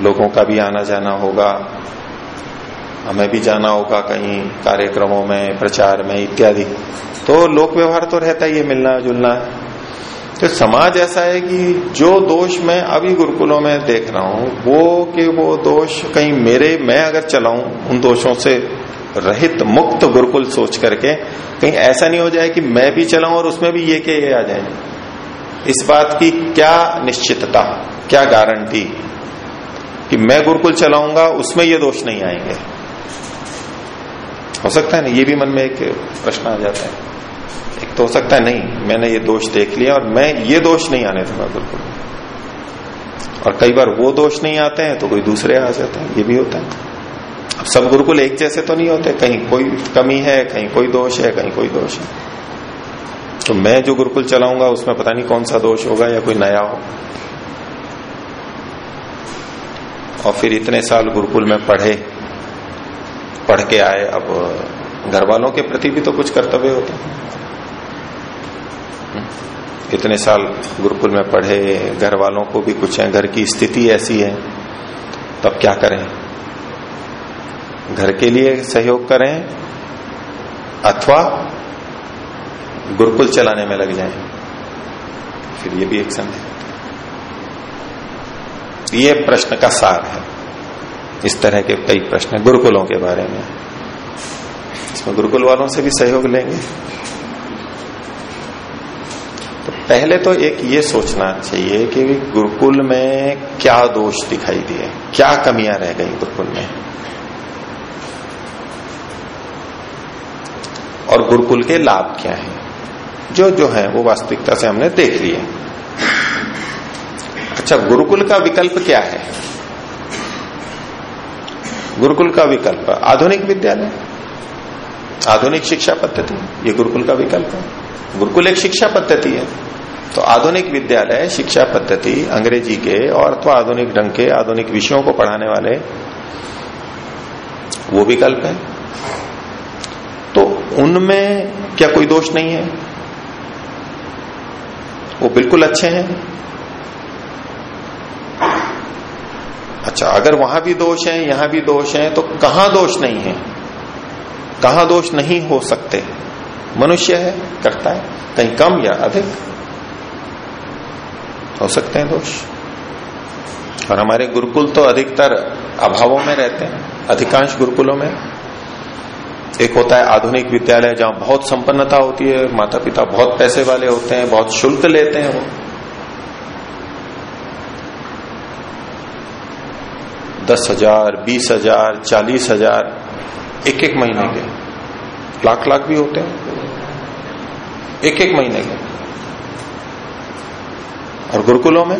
लोगों का भी आना जाना होगा। हमें भी जाना होगा कहीं कार्यक्रमों में, प्रचार में इत्यादि। तो लोक व्यवहार तो रहता ही है मिलना जुलना तो समाज ऐसा है कि जो दोष मैं अभी गुरुकुलों में देख रहा हूँ, वो के वो दोष कहीं मेरे, मैं अगर चलाऊं, उन दोषों से रहित, मुक्त गुरुकुल सोच करके, कहीं ऐसा नहीं हो जाए कि मैं भी चलाऊं और उसमें भी ये के ये आ जाए। इस बात की क्या निश्चितता, क्या गारंटी कि मैं गुरुकुल चलाऊँगा, उसमें ये दोष नहीं आएँगे? हो सकता है ना, ये भी मन में एक प्रश्न आ जाता है। तो हो सकता है नहीं, मैंने ये दोष देख लिया और मैं ये दोष नहीं आने दूँगा गुरुकुल और कई बार वो दोष नहीं आते हैं तो कोई दूसरे आ जाते हैं, ये भी होता है। अब सब गुरुकुल एक जैसे तो नहीं होते, कहीं कोई कमी है, कहीं कोई दोष है, कहीं कोई दोष है। तो मैं जो गुरुकुल चलाऊँगा, उसमें पता नहीं कौन सा दोष होगा या कोई नया हो और फिर इतने साल गुरुकुल में पढ़े, पढ़ के आए, अब घर वालों के प्रति भी तो कुछ कर्तव्य होते हैं। इतने साल गुरुकुल में पढ़े घर वालों को भी कुछ है, घर की स्थिति ऐसी है तो क्या करें? घर के लिए सहयोग करें अथवा गुरुकुल चलाने में लग जाएँ। फिर ये भी एक संदेह ये प्रश्न का सार है। इस तरह के कई प्रश्न गुरुकुलों के बारे में। इसमें गुरुकुल वालों से भी सहयोग लेंगे। पहले तो एक ये सोचना चाहिए कि गुरुकुल में क्या दोष दिखाई दिए, क्या कमियाँ रह गई गुरुकुल में? और गुरुकुल के लाभ क्या हैं? जो जो है, वो वास्तविकता से हमने देख लिए। अच्छा गुरुकुल का विकल्प क्या है? गुरुकुल का विकल्प, आधुनिक विद्यालय? आधुनिक शिक्षा पद्धति, ये गुरुकुल का विकल्प है। गुरुकुल एक शिक्षा पद्धति है। तो आधुनिक विद्यालय, शिक्षा पद्धति, अंग्रेज़ी के और अथवा आधुनिक ढंग के, आधुनिक विषयों को पढ़ाने वाले, वो विकल्प है। तो उनमें क्या कोई दोष नहीं है? वो बिल्कुल अच्छे हैं। अच्छा अगर वहाँ भी दोष है, यहाँ भी दोष है तो कहाँ दोष नहीं है? कहाँ दोष नहीं हो सकते? मनुष्य है, करता है, कहीं कम या अधिक। हो सकते हैं दोष। और हमारे गुरुकुल तो अधिकतर अभावों में रहते हैं, अधिकांश गुरुकुलों में। एक होता है आधुनिक विद्यालय जहाँ बहुत संपन्नता होती है माता पिता बहुत पैसे वाले होते हैं, बहुत शुल्क लेते हैं वो। दस हज़ार, बीस हज़ार, चालीस हज़ार एक एक महीने के। लाख लाख भी होते हैं। एक एक महीने के। और गुरुकुलों में?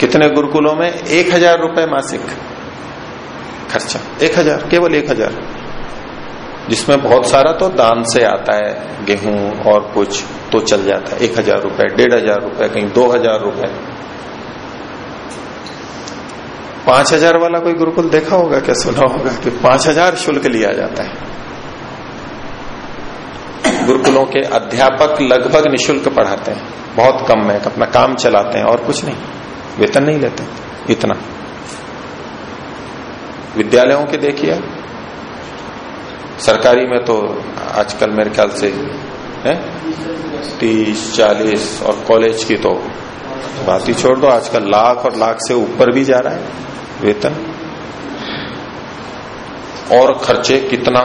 कितने गुरुकुलों में? एक हज़ार रुपए मासिक खर्चा। एक हज़ार, केवल एक हज़ार। जिसमें बहुत सारा तो दान से आता है, गेहूँ और कुछ तो चल जाता है। एक हज़ार रुपए, डेढ़ हज़ार रुपए, कहीं दो हज़ार रुपए। पाँच हज़ार वाला कोई गुरुकुल देखा होगा क्या? सुना होगा कि पाँच हज़ार शुल्क लिया जाता है। गुरुकुलों के अध्यापक लगभग निशुल्क पढ़ाते हैं। बहुत कम में अपना काम चलाते हैं और कुछ नहीं। वेतन नहीं लेते, इतना। विद्यालयों के देखिए। सरकारी में तो आजकल मेरे ख्याल से, है? तीस, चालीस और कॉलेज की तो बात ही छोड़ दो, आजकल लाख और लाख से ऊपर भी जा रहा है वेतन। और खर्चे कितना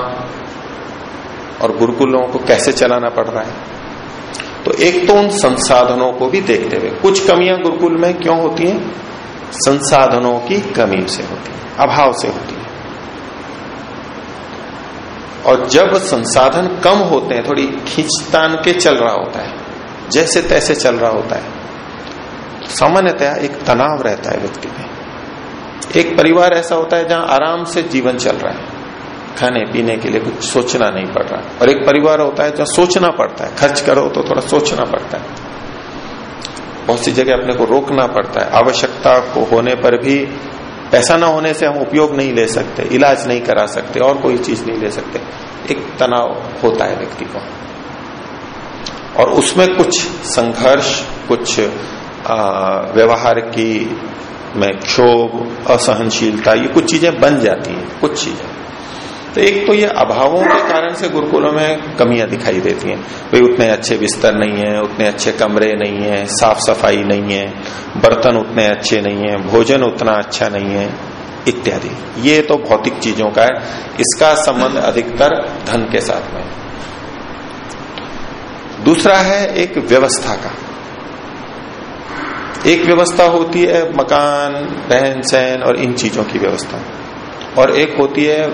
और गुरुकुलों को कैसे चलाना पड़ रहा है। तो एक तो उन संसाधनों को भी देखते हुए, कुछ कमियाँ गुरुकुल में क्यों होती हैं? संसाधनों की कमी से होती है, अभाव से होती है। और जब संसाधन कम होते हैं, थोड़ी खींचतान के चल रहा होता है, जैसे तैसे चल रहा होता है तो सामान्यतया एक तनाव रहता है व्यक्ति में। एक परिवार ऐसा होता है जहाँ आराम से जीवन चल रहा है। खाने पीने के लिए कुछ सोचना नहीं पड़ रहा। और एक परिवार होता है जहाँ सोचना पड़ता है। खर्च करो तो थोड़ा सोचना पड़ता है। बहुत सी जगह अपने को रोकना पड़ता है। आवश्यकता को होने पर भी पैसा ना होने से हम उपयोग नहीं ले सकते, इलाज नहीं करा सकते, और कोई चीज़ नहीं ले सकते। एक तनाव होता है व्यक्ति को। और उसमें कुछ संघर्ष, कुछ व्यवहार की में क्षोभ, असहनशीलता, ये कुछ चीज़ें बन जाती हैं। कुछ चीज़ें। तो एक तो ये अभावों के कारण से गुरुकुलों में कमियाँ दिखाई देती हैं। भाई, उतने अच्छे बिस्तर नहीं है, उतने अच्छे कमरे नहीं है, साफ़ सफ़ाई नहीं है, बर्तन उतने अच्छे नहीं है, भोजन उतना अच्छा नहीं है, इत्यादि। ये तो भौतिक चीज़ों का है। इसका संबंध अधिकतर धन के साथ में दूसरा है एक व्यवस्था का। एक व्यवस्था होती है मकान रहन सहन और इन चीज़ों की व्यवस्था। और एक होती है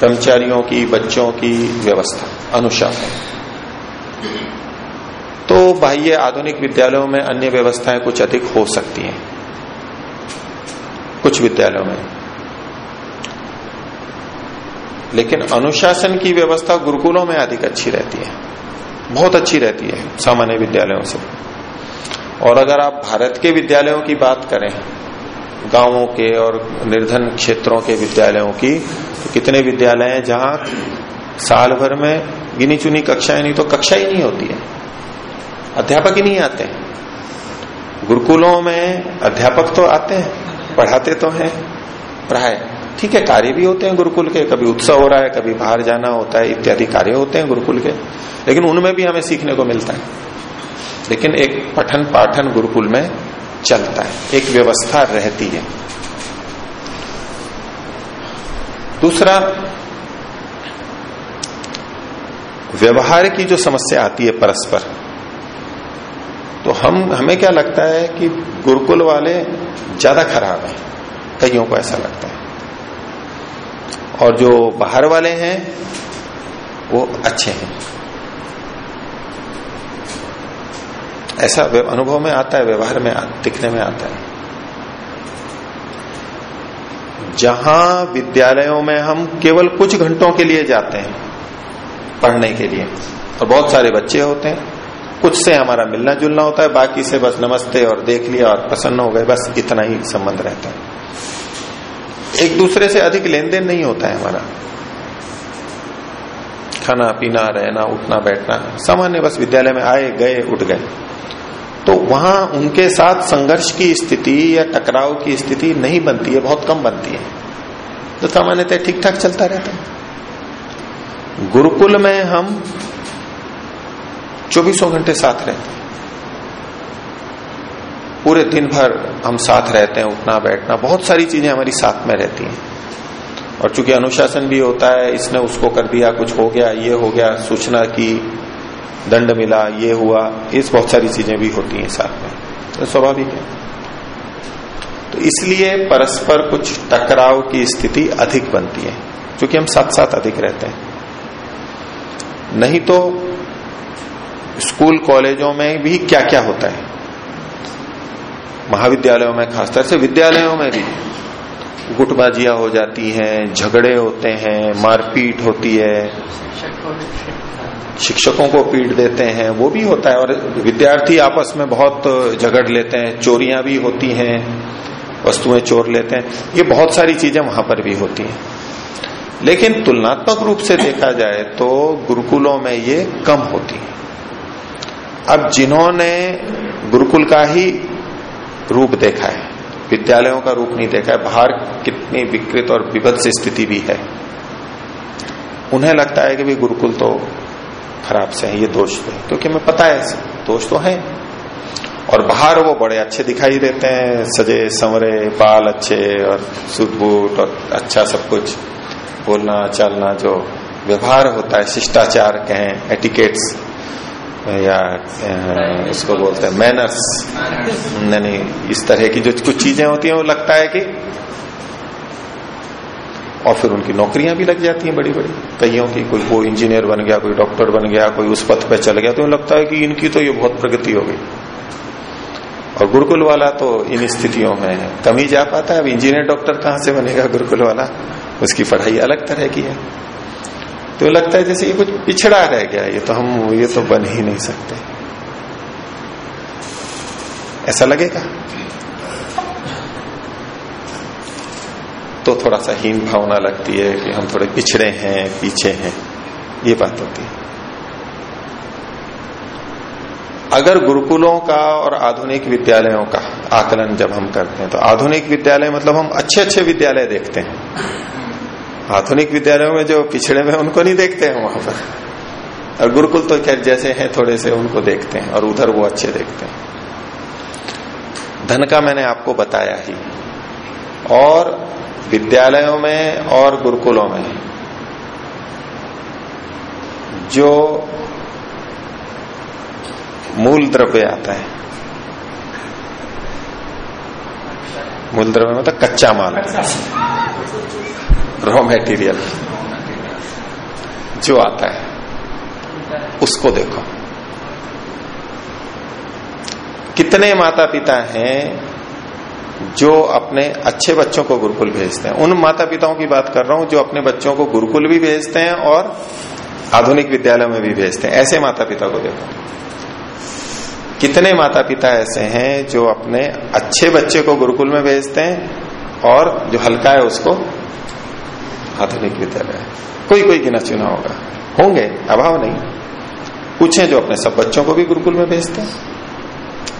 कर्मचारियों की, बच्चों की व्यवस्था, अनुशासन। तो बाह्य आधुनिक विद्यालयों में अन्य व्यवस्थाएँ कुछ अधिक हो सकती हैं। कुछ विद्यालयों में। लेकिन अनुशासन की व्यवस्था गुरुकुलों में अधिक अच्छी रहती है। बहुत अच्छी रहती है सामान्य विद्यालयों से। और अगर आप भारत के विद्यालयों की बात करें गाँवों के और निर्धन क्षेत्रों के विद्यालयों की तो कितने विद्यालय हैं जहाँ साल भर में गिनी चुनी कक्षाएँ नहीं तो कक्षा ही नहीं होती है। अध्यापक ही नहीं आते गुरुकुलों में अध्यापक तो आते हैं, पढ़ाते तो हैं, पढ़ाए। ठीक है, कार्य भी होते हैं गुरुकुल के, कभी उत्सव हो रहा है, कभी बाहर जाना होता है, इत्यादि कार्य होते हैं गुरुकुल के, लेकिन उनमें भी हमें सीखने को मिलता है। लेकिन एक पठन पाठन गुरुकुल में चलता है, एक व्यवस्था रहती है। दूसरा, व्यवहार की जो समस्या आती है परस्पर तो हम, हमें क्या लगता है कि गुरुकुल वाले ज़्यादा खराब हैं, कईयों को ऐसा लगता है। और जो बाहर वाले हैं, वो अच्छे हैं। ऐसा अनुभव में आता है, व्यवहार में दिखने में आता है। जहाँ विद्यालयों में हम केवल कुछ घंटों के लिए जाते हैं पढ़ने के लिए और बहुत सारे बच्चे होते हैं। कुछ से हमारा मिलना जुलना होता है, बाकी से बस नमस्ते और देख लिया और प्रसन्न हो गए, बस इतना ही संबंध रहता है। एक दूसरे से अधिक लेन देन नहीं होता है हमारा। खाना, पीना, रहना, उठना, बैठना, सामान्य बस विद्यालय में आए, गए, उठ गए। तो वहाँ उनके साथ संघर्ष की स्थिति या टकराव की स्थिति नहीं बनती है, बहुत कम बनती है। तो सामान्यतः ठीक ठाक चलता रहता है। गुरुकुल में हम चौबीसों घंटे साथ रहते हैं। पूरे दिन भर हम साथ रहते हैं, उठना, बैठना, बहुत सारी चीज़ें हमारी साथ में रहती हैं। और चूँकि अनुशासन भी होता है, इसने उसको कर दिया, कुछ हो गया, ये हो गया, सूचना की दंड मिला, ये हुआ, इस बहुत सारी चीज़ें भी होती हैं साथ में। तो स्वाभाविक है। तो इसलिए परस्पर कुछ टकराव की स्थिति अधिक बनती है, क्योंकि हम साथ साथ अधिक रहते हैं। नहीं तो स्कूल कॉलेजों में भी क्या क्या होता है? महाविद्यालयों में खासतौर से विद्यालयों में भी गुटबाजियाँ हो जाती हैं, झगड़े होते हैं, मारपीट होती है। शिक्षकों को पीट देते हैं, वो भी होता है। और विद्यार्थी आपस में बहुत झगड़ लेते हैं, चोरियाँ भी होती हैं, वस्तुएँ चोर लेते हैं। ये बहुत सारी चीज़ें वहाँ पर भी होती हैं। लेकिन तुलनात्मक रूप से देखा जाए तो गुरुकुलों में ये कम होती है। अब जिन्होंने गुरुकुल का ही रूप देखा है, विद्यालयों का रूप नहीं देखा है, बाहर कितनी विकृत और विभत्स स्थिति भी है, उन्हें लगता है कि भी गुरुकुल तो खराब से है, ये दोष तो है। क्योंकि हमें पता है, दोष तो है। और बाहर वो बड़े अच्छे दिखाई देते हैं, सजे, संवरे, बाल अच्छे और सुध बूट और अच्छा सब कुछ। बोलना, चलना जो व्यवहार होता है, शिष्टाचार कहें, एटिकेट्स, या उसको बोलते हैं, मैनर्स। नहीं, इस तरह की जो कुछ चीज़ें होती हैं, वो लगता है कि और फिर उनकी नौकरियाँ भी लग जाती हैं बड़ी बड़ी कईयों की कोई कोई इंजीनियर बन गया, कोई डॉक्टर बन गया, कोई उस पथ पे चल गया तो लगता है कि इनकी तो ये बहुत प्रगति हो गई। और गुरुकुल वाला तो इन स्थितियों में कम ही जा पाता है, अब इंजीनियर डॉक्टर कहाँ से बनेगा गुरुकुल वाला? उसकी पढ़ाई अलग तरह की है। तो लगता है जैसे ये कुछ पिछड़ा रह गया, ये तो हम, ये तो बन ही नहीं सकते। ऐसा लगेगा? तो थोड़ा सा हीन भावना लगती है कि हम थोड़े पिछड़े हैं, पीछे हैं। ये बात होती है। अगर गुरुकुलों का और आधुनिक विद्यालयों का आकलन जब हम करते हैं तो आधुनिक विद्यालय मतलब हम अच्छे अच्छे विद्यालय देखते हैं। आधुनिक विद्यालयों में जो पिछड़े में उनको नहीं देखते हैं वहाँ पर। और गुरुकुल तो खैर जैसे हैं, थोड़े से उनको देखते हैं, और उधर वो अच्छे देखते हैं। धन का मैंने आपको बताया ही। और विद्यालयों में और गुरुकुलों में, जो मूल द्रव्य आता है। मूल द्रव्य मतलब कच्चा माल। रॉ मेटीरियल जो आता है, उसको देखो। कितने माता पिता हैं जो अपने अच्छे बच्चों को गुरुकुल भेजते हैं। उन माता पिताओं की बात कर रहा हूँ जो अपने बच्चों को गुरुकुल भी भेजते हैं और आधुनिक विद्यालय में भी भेजते हैं। ऐसे माता पिता को देखो। कितने माता पिता ऐसे हैं जो अपने अच्छे बच्चे को गुरुकुल में भेजते हैं और जो हल्का है उसको आधुनिक विद्यालय कोई कोई गिना चुना होगा। होंगे, अभाव नहीं। कुछ जो अपने सब बच्चों को भी गुरुकुल में भेजते हैं।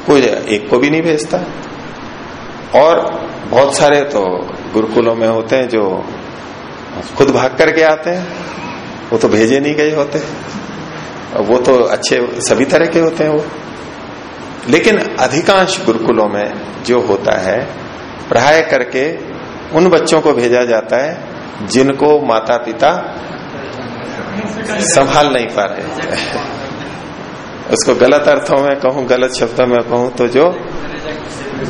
कोई एक को भी नहीं भेजता। और बहुत सारे तो गुरुकुलों में होते हैं जो खुद भाग करके आते हैं। वो तो भेजे नहीं गए होते। वो तो अच्छे सभी तरह के होते हैं वो। लेकिन अधिकांश गुरुकुलों में जो होता है पढ़ाई करके उन बच्चों को भेजा जाता है जिनको माता पिता संभाल नहीं पा रहे उसको गलत अर्थों में कहूँ, गलत शब्दों में कहूँ तो जो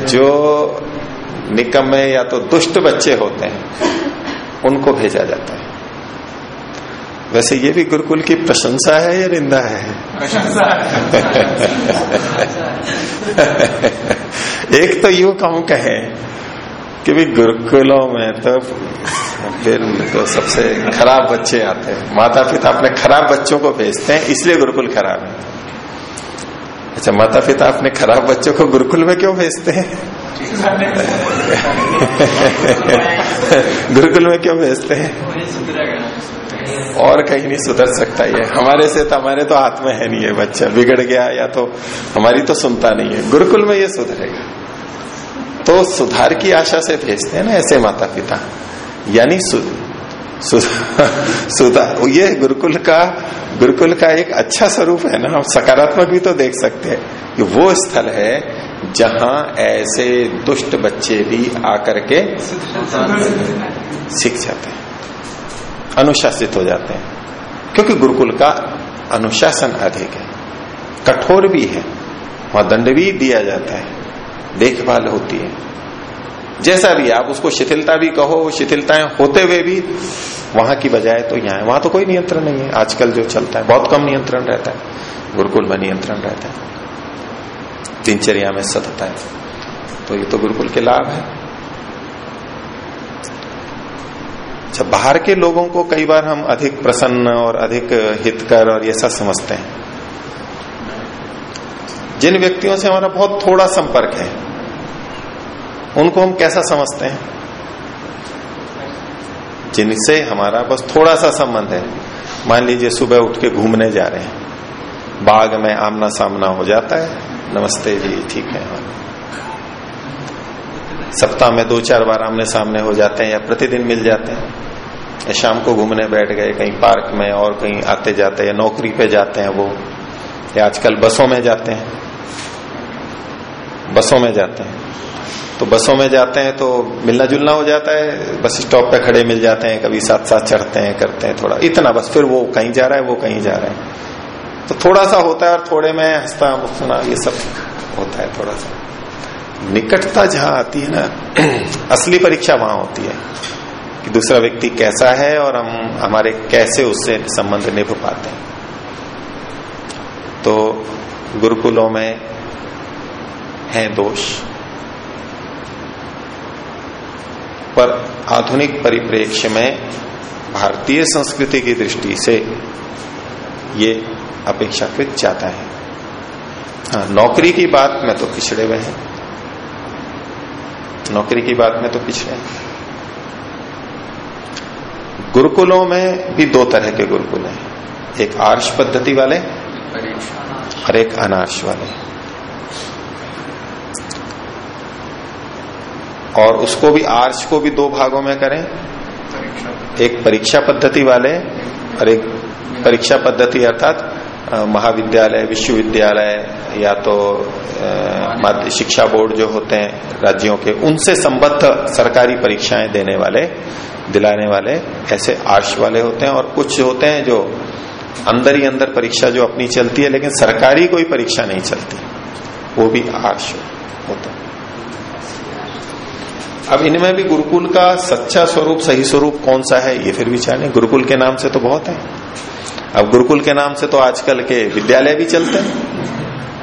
जो निकम्मे या तो दुष्ट बच्चे होते हैं उनको भेजा जाता है। वैसे ये भी गुरुकुल की प्रशंसा है या निंदा है? प्रशंसा एक तो यू कहूँ कहे कि भी गुरुकुलों में तो फिर तो सबसे खराब बच्चे आते हैं। माता पिता अपने खराब बच्चों को भेजते हैं इसलिए गुरुकुल खराब है। अच्छा माता पिता अपने खराब बच्चों को गुरुकुल में क्यों भेजते हैं? गुरुकुल में क्यों भेजते हैं? और कहीं नहीं सुधर सकता ये। हमारे से तो हमारे तो हाथ में है नहीं है बच्चा। बिगड़ गया या तो हमारी तो सुनता नहीं है। गुरुकुल में ये सुधरेगा। तो सुधार की आशा से भेजते हैं ना ऐसे माता पिता यानी सुधार ये गुरुकुल का गुरुकुल का एक अच्छा स्वरूप है ना, हम सकारात्मक भी तो देख सकते हैं कि वो स्थल है जहाँ ऐसे दुष्ट बच्चे भी आकर के सीख जाते हैं, अनुशासित हो जाते हैं। क्योंकि गुरुकुल का अनुशासन अधिक है, कठोर भी है, वहाँ दंड भी दिया जाता है, देखभाल होती है। जैसा भी आप उसको शिथिलता भी कहो, शिथिलताएँ होते हुए भी, वहाँ की बजाय तो यहाँ है। वहाँ तो कोई नियंत्रण नहीं है। आजकल जो चलता है, बहुत कम नियंत्रण रहता है। गुरुकुल में नियंत्रण रहता है। दिनचर्या में सतता है। तो ये तो गुरुकुल के लाभ है। जब बाहर के लोगों को कई बार हम अधिक प्रसन्न और अधिक हितकर और ये सब समझते हैं। जिन व्यक्तियों से हमारा बहुत थोड़ा संपर्क है उनको हम कैसा समझते हैं? जिनसे हमारा बस थोड़ा सा संबंध है। मान लीजिए, सुबह उठ के घूमने जा रहे हैं। बाग में आमना सामना हो जाता है। नमस्ते जी, ठीक है। सप्ताह में दो चार बार आमने सामने हो जाते हैं या प्रतिदिन मिल जाते हैं। या शाम को घूमने बैठ गए, कहीं पार्क में और कहीं आते जाते हैं, नौकरी पे जाते हैं वो। या आजकल बसों में जाते हैं। बसों में जाते हैं। तो बसों में जाते हैं तो मिलना जुलना हो जाता है, बस स्टॉप पे खड़े मिल जाते हैं, कभी साथ साथ चढ़ते हैं, करते हैं थोड़ा। इतना बस, फिर वो कहीं जा रहा है, वो कहीं जा रहा है। तो थोड़ा सा होता है और थोड़े में हंसता मुस्कुना ये सब होता है थोड़ा सा निकटता जहाँ आती है ना, *clears throat* असली परीक्षा वहाँ होती है कि दूसरा व्यक्ति कैसा है और हम, हमारे कैसे उससे संबंध निभ पाते हैं। तो गुरुकुलों में है दोष। पर आधुनिक परिप्रेक्ष्य में भारतीय संस्कृति की दृष्टि से ये अपेक्षाकृत जाता है। हाँ नौकरी की बात में तो पिछड़े हुए हैं। नौकरी की बात में तो पिछड़े हैं। गुरुकुलों में भी दो तरह के गुरुकुल हैं। एक आर्ष पद्धति वाले और एक अनार्श वाले। और उसको भी आर्ष को भी दो भागों में करें। एक परीक्षा पद्धति वाले और एक परीक्षा पद्धति अर्थात महाविद्यालय, विश्वविद्यालय या तो शिक्षा बोर्ड जो होते हैं राज्यों के, उनसे संबद्ध सरकारी परीक्षाएँ देने वाले, दिलाने वाले ऐसे आर्ष वाले होते हैं। और कुछ होते हैं जो अंदर ही अंदर परीक्षा जो अपनी चलती है, लेकिन सरकारी कोई परीक्षा नहीं चलती। वो भी आर्ष होता है। अब इनमें भी गुरुकुल का सच्चा स्वरूप सही स्वरूप कौन सा है ये फिर विचार नहीं गुरुकुल के नाम से तो बहुत है। अब गुरुकुल के नाम से तो आजकल के विद्यालय भी चलते हैं।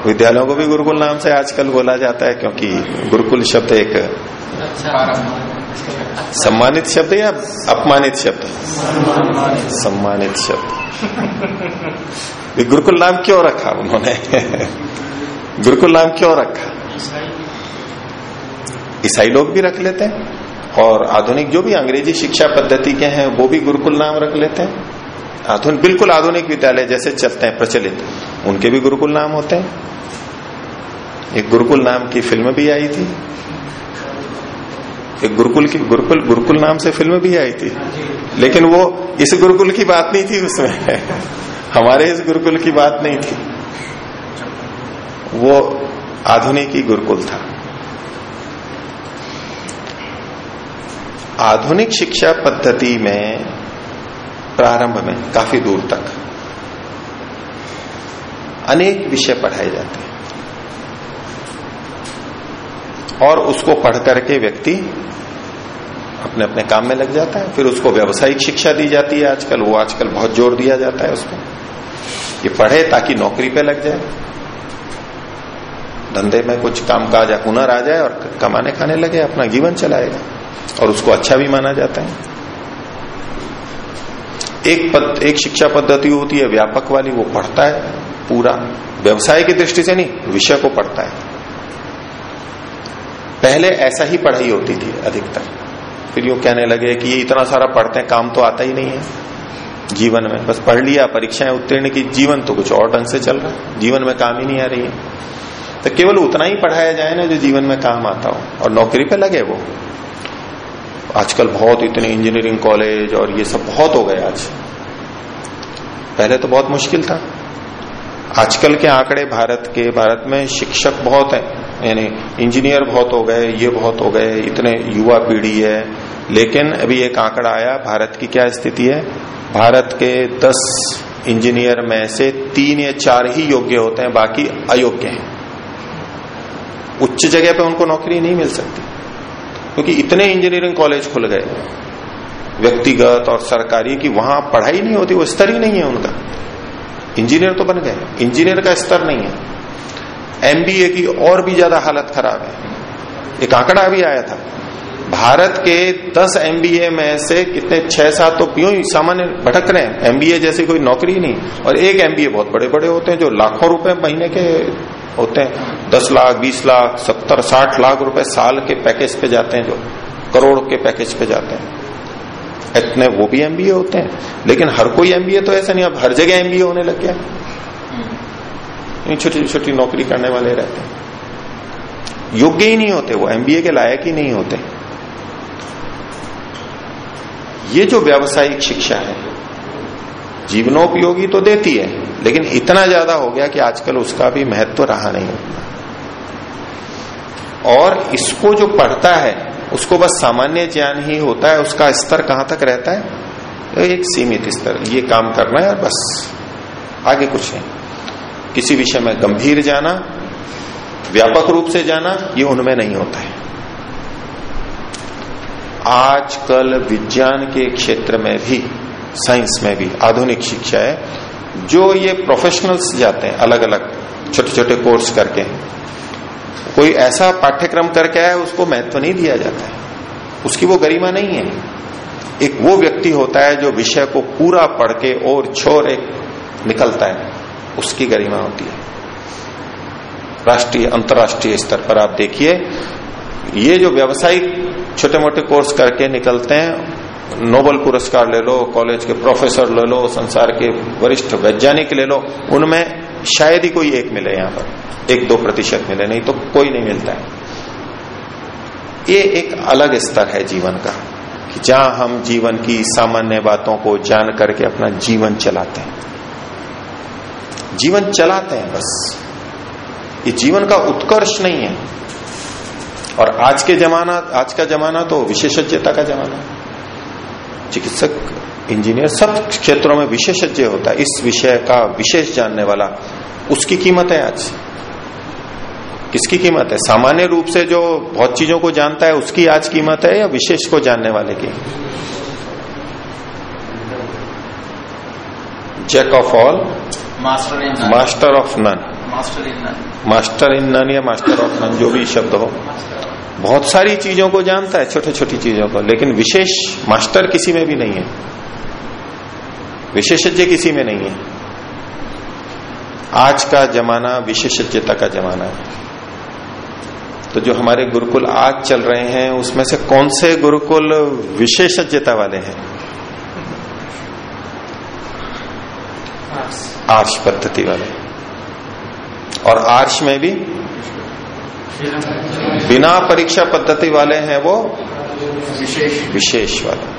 विद्यालयों को भी गुरुकुल नाम से आजकल बोला जाता है क्योंकि गुरुकुल शब्द एक सम्मानित शब्द या अपमानित शब्द? सम्मानित शब्द। गुरुकुल नाम क्यों रखा उन्होंने? गुरुकुल नाम क्यों रखा? ईसाई लोग भी रख लेते हैं और आधुनिक जो भी अंग्रेज़ी शिक्षा पद्धति के हैं, वो भी गुरुकुल नाम रख लेते हैं। आधुनिक बिल्कुल आधुनिक विद्यालय जैसे चलते हैं, प्रचलित। उनके भी गुरुकुल नाम होते हैं। एक गुरुकुल नाम की फ़िल्म भी आई थी। एक गुरुकुल की, गुरुकुल गुरुकुल नाम से फ़िल्म भी आई थी। लेकिन वो इस गुरुकुल की बात नहीं थी उसमें। *laughs* हमारे इस गुरुकुल की बात नहीं थी। वो आधुनिक ही गुरुकुल था। आधुनिक शिक्षा पद्धति में प्रारंभ में काफ़ी दूर तक अनेक विषय पढ़ाए जाते हैं। और उसको पढ़ करके व्यक्ति अपने अपने काम में लग जाता है, फिर उसको व्यावसायिक शिक्षा दी जाती है आजकल, वो आजकल बहुत ज़ोर दिया जाता है उसको। कि पढ़े ताकि नौकरी पे लग जाए। धंधे में कुछ काम काज या हुनर आ जाए और कमाने खाने लगे, अपना जीवन चलाएगा। और उसको अच्छा भी माना जाता है। एक पद, एक शिक्षा पद्धति होती है व्यापक वाली वो पढ़ता है पूरा। व्यवसाय की दृष्टि से नहीं विषय को पढ़ता है। पहले ऐसा ही पढ़ाई होती थी अधिकतर। फिर यूँ कहने लगे कि ये इतना सारा पढ़ते हैं काम तो आता ही नहीं है। जीवन में बस पढ़ लिया परीक्षाएँ उत्तीर्ण की जीवन तो कुछ और ढंग से चल रहा है। जीवन में काम ही नहीं आ रही है। तो केवल उतना ही पढ़ाया जाए ना जो जीवन में काम आता हो। और नौकरी पे लगे वो। आजकल बहुत इतने इंजीनियरिंग कॉलेज और ये सब बहुत हो गए आज। पहले तो बहुत मुश्किल था। आजकल के आंकड़े भारत के, भारत में शिक्षक बहुत है, यानी इंजीनियर बहुत हो गए, ये बहुत हो गए, इतने युवा पीढ़ी है। लेकिन अभी एक आंकड़ा आया, भारत की क्या स्थिति है? भारत के दस इंजीनियर में से तीन या चार ही योग्य होते हैं, बाकी अयोग्य हैं। उच्च जगह पे उनको नौकरी नहीं मिल सकती। क्योंकि इतने इंजीनियरिंग कॉलेज खुल गए। व्यक्तिगत और सरकारी की वहाँ पढ़ाई नहीं होती, वो स्तर ही नहीं है उनका। इंजीनियर तो बन गए। इंजीनियर का स्तर नहीं है। एमबीए की और भी ज़्यादा हालत खराब है। एक आंकड़ा भी आया था। भारत के 10 एमबीए में से कितने छह सात तो यूँ ही सामान्य भटक रहे हैं? एमबीए जैसी कोई नौकरी नहीं। और एक एमबीए बहुत बड़े बड़े होते हैं जो लाखों रुपए महीने के होते हैं। दस लाख बीस लाख सत्तर साठ लाख रुपए साल के पैकेज पे जाते हैं जो। करोड़ के पैकेज पे जाते हैं। इतने वो भी एमबीए होते हैं। लेकिन हर कोई एमबीए तो ऐसा नहीं अब हर जगह एमबीए होने लग गया। छोटी छोटी नौकरी करने वाले रहते हैं। योग्य ही नहीं होते वो एमबीए के लायक ही नहीं होते। ये जो व्यावसायिक शिक्षा है, जीवनोपयोगी तो देती है, लेकिन इतना ज़्यादा हो गया कि आजकल उसका भी महत्व रहा नहीं। होता और इसको जो पढ़ता है, उसको बस सामान्य ज्ञान ही होता है, उसका स्तर कहाँ तक रहता है? तो एक सीमित स्तर, ये काम करना है और बस। आगे कुछ नहीं किसी विषय में गंभीर जाना, व्यापक रूप से जाना, ये उनमें नहीं होता है। आजकल विज्ञान के क्षेत्र में भी साइंस में भी, आधुनिक शिक्षा है, जो ये प्रोफेशनल्स जाते हैं अलग अलग छोटे छोटे कोर्स करके, कोई ऐसा पाठ्यक्रम करके आया उसको महत्व नहीं दिया जाता है। उसकी वो गरिमा नहीं है। एक वो व्यक्ति होता है, जो विषय को पूरा पढ़ के और छोर एक निकलता है, उसकी गरिमा होती है। राष्ट्रीय, अंतर्राष्ट्रीय स्तर पर आप देखिए, ये जो व्यवसायिक छोटे मोटे कोर्स करके निकलते हैं। नोबल पुरस्कार ले लो, कॉलेज के प्रोफेसर ले लो, संसार के वरिष्ठ वैज्ञानिक ले लो, उनमें शायद ही कोई एक मिले यहाँ पर। एक दो प्रतिशत मिले, नहीं तो कोई नहीं मिलता है। ये एक अलग स्तर है जीवन का, कि जहाँ हम जीवन की सामान्य बातों को जान करके अपना जीवन चलाते हैं। जीवन चलाते हैं बस। ये जीवन का उत्कर्ष नहीं है। और आज के जमाना आज का जमाना तो विशेषज्ञता का जमाना चिकित्सक इंजीनियर सब क्षेत्रों में विशेषज्ञ होता है। इस विषय का विशेष जानने वाला उसकी कीमत है आज। किसकी कीमत है? सामान्य रूप से जो बहुत चीज़ों को जानता है उसकी आज कीमत है या विशेष को जानने वाले की? Jack of all master in master of none master in master in none या मास्टर ऑफ़ नन जो भी शब्द हो। बहुत सारी चीज़ों को जानता है छोटी छोटी चीज़ों को लेकिन विशेष मास्टर किसी में भी नहीं है। विशेषज्ञ किसी में नहीं है। आज का जमाना विशेषज्ञता का जमाना है। तो जो हमारे गुरुकुल आज चल रहे हैं उसमें से कौन से गुरुकुल विशेषज्ञता वाले हैं? आर्ष पद्धति वाले। और आर्ष में भी बिना परीक्षा पद्धति वाले हैं वो विशेष। वाले।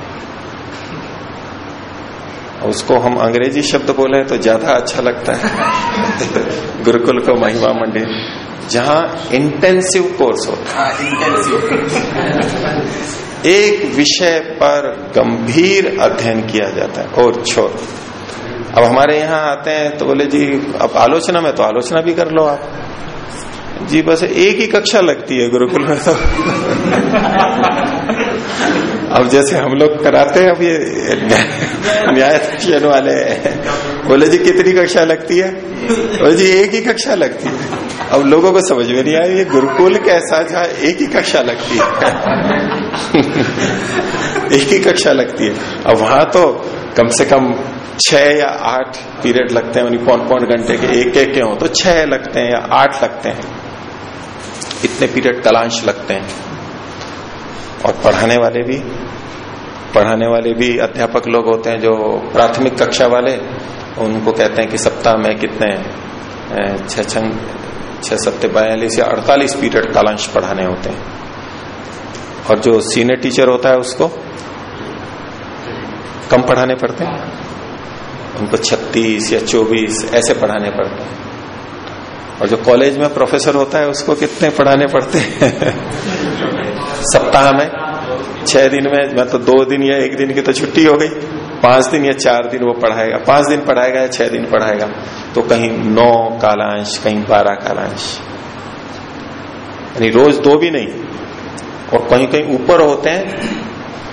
उसको हम अंग्रेज़ी शब्द बोले तो ज़्यादा अच्छा लगता है। *laughs* गुरुकुल को महिमा मंडी। जहाँ इंटेंसिव कोर्स होता हाँ। इंटेंसिव है एक विषय पर गंभीर अध्ययन किया जाता है और छोर अब हमारे यहाँ आते हैं तो बोले जी अब आलोचना में तो आलोचना भी कर लो आप। जी, बस एक ही कक्षा लगती है, गुरुकुल में तो। अब जैसे हम लोग कराते हैं, अब ये न्याय दर्शन वाले बोले जी, कितनी कक्षा लगती है? बोले जी, एक ही कक्षा लगती है। अब लोगों को समझ में नहीं आया ये गुरुकुल कैसा, जहाँ एक ही कक्षा लगती है? *laughs* एक ही कक्षा लगती है। अब वहाँ तो कम से कम छह या आठ पीरियड लगते हैं पौन पौन घंटे के एक एक के हो तो छह लगते हैं या आठ लगते हैं। इतने पीरियड तलांश लगते हैं। और पढ़ाने वाले भी, पढ़ाने वाले भी अध्यापक लोग होते हैं जो प्राथमिक कक्षा वाले, उनको कहते हैं कि सप्ताह में कितने छह छह सत्य बयालीस या अड़तालीस पीरियड कालांश पढ़ाने होते हैं। और जो सीनियर टीचर होता है उसको कम पढ़ाने पड़ते हैं? उनको 36 या 24 ऐसे पढ़ाने पड़ते हैं। और जो कॉलेज में प्रोफेसर होता है, उसको कितने पढ़ाने पड़ते हैं? *laughs* सप्ताह में, छह दिन में, मैं तो दो दिन या एक दिन की तो छुट्टी हो गई। पाँच दिन या चार दिन वो पढ़ाएगा। पाँच दिन पढ़ाएगा या छह दिन पढ़ाएगा। तो कहीं नौ कालांश, कहीं बारह कालांश। यानी रोज दो भी नहीं। और कहीं कहीं ऊपर होते हैं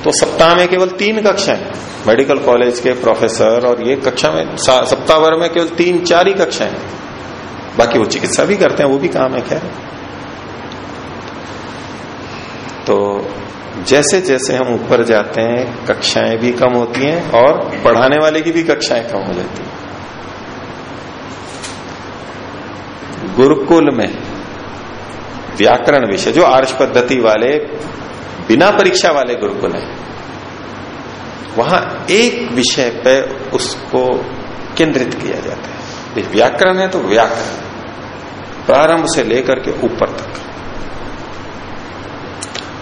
तो सप्ताह में केवल तीन कक्षाएँ मेडिकल कॉलेज के प्रोफेसर और ये कक्षा में सप्ताह भर में केवल तीन, चार ही कक्षाएँ बाकी वो चिकित्सा भी करते हैं, वो भी काम है, खैर। तो जैसे जैसे हम ऊपर जाते हैं, कक्षाएँ भी कम होती हैं और पढ़ाने वाले की भी कक्षाएँ कम हो जाती हैं। गुरुकुल में व्याकरण विषय, जो आर्ष पद्धति वाले बिना परीक्षा वाले गुरुकुल है। वहाँ एक विषय पे उसको केंद्रित किया जाता है। व्याकरण है तो व्याकरण। प्रारंभ से लेकर के ऊपर तक।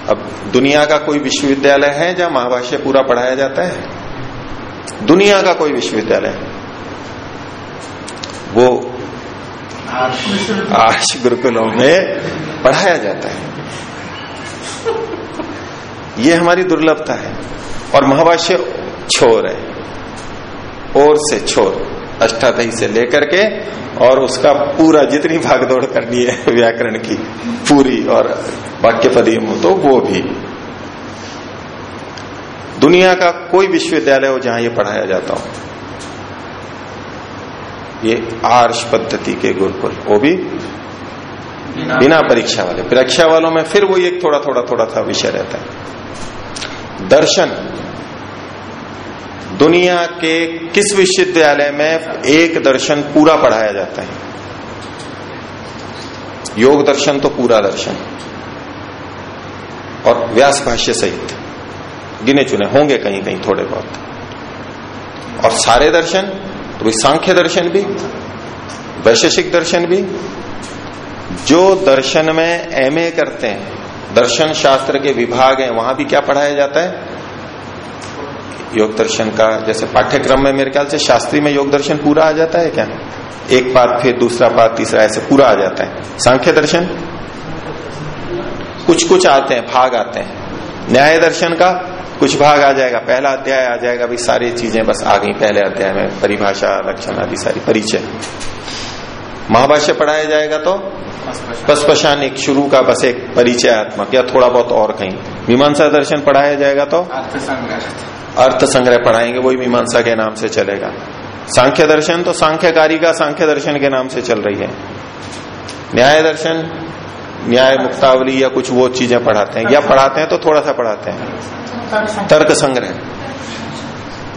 अब दुनिया का कोई विश्वविद्यालय है जहाँ महाभाष्य पूरा पढ़ाया जाता है? दुनिया का कोई विश्वविद्यालय वो आर्ष गुरुकुलों में पढ़ाया जाता है। ये हमारी दुर्लभता है। और महाभाष्य छोर है। और से छोर, अष्टादही से लेकर के, और उसका पूरा जितनी भागदौड़ करनी है, *laughs* व्याकरण की, पूरी और वाक्य पदी तो वो भी। दुनिया का कोई विश्वविद्यालय हो जहाँ ये पढ़ाया जाता हो। ये आर्ष पद्धति के गुरुकुल, वो भी बिना परीक्षा वाले। परीक्षा वालों में फिर वो एक थोड़ा थोड़ा थोड़ा सा विषय रहता है। दर्शन। दुनिया के किस विश्वविद्यालय में एक दर्शन पूरा पढ़ाया जाता है? योग दर्शन तो पूरा दर्शन। और व्यास भाष्य सहित। गिने चुने होंगे कहीं कहीं थोड़े बहुत। और सारे दर्शन तो सांख्य दर्शन भी, वैशेषिक दर्शन भी जो दर्शन में एमए करते हैं, दर्शन शास्त्र के विभाग हैं, वहाँ भी क्या पढ़ाया जाता है? योग दर्शन का, जैसे पाठ्यक्रम में मेरे ख्याल से शास्त्री में योग दर्शन पूरा आ जाता है क्या? एक पाठ, फिर दूसरा पाठ, तीसरा, ऐसे पूरा आ जाता है। सांख्य दर्शन? कुछ कुछ आते हैं, भाग आते हैं। न्याय दर्शन का कुछ भाग आ जाएगा, पहला अध्याय आ जाएगा भी सारी चीज़ें बस आ गई, पहले अध्याय में, परिभाषा, लक्षण आदि, सारी परिचय। महाभाष्य पढ़ाया जाएगा तो? पशपशान एक शुरू का बस एक परिचयात्मक या थोड़ा बहुत और कहीं। मीमांसा दर्शन पढ़ाया जाएगा तो? अर्थ संग्रह पढ़ाएँगे वही मीमांसा के नाम से चलेगा। सांख्य दर्शन तो सांख्यकारी का सांख्य दर्शन के नाम से चल रही है। न्याय दर्शन न्याय मुक्तावली या कुछ वो चीज़ें पढ़ाते हैं। या पढ़ाते हैं तो थोड़ा सा पढ़ाते हैं। तर्क संग्रह।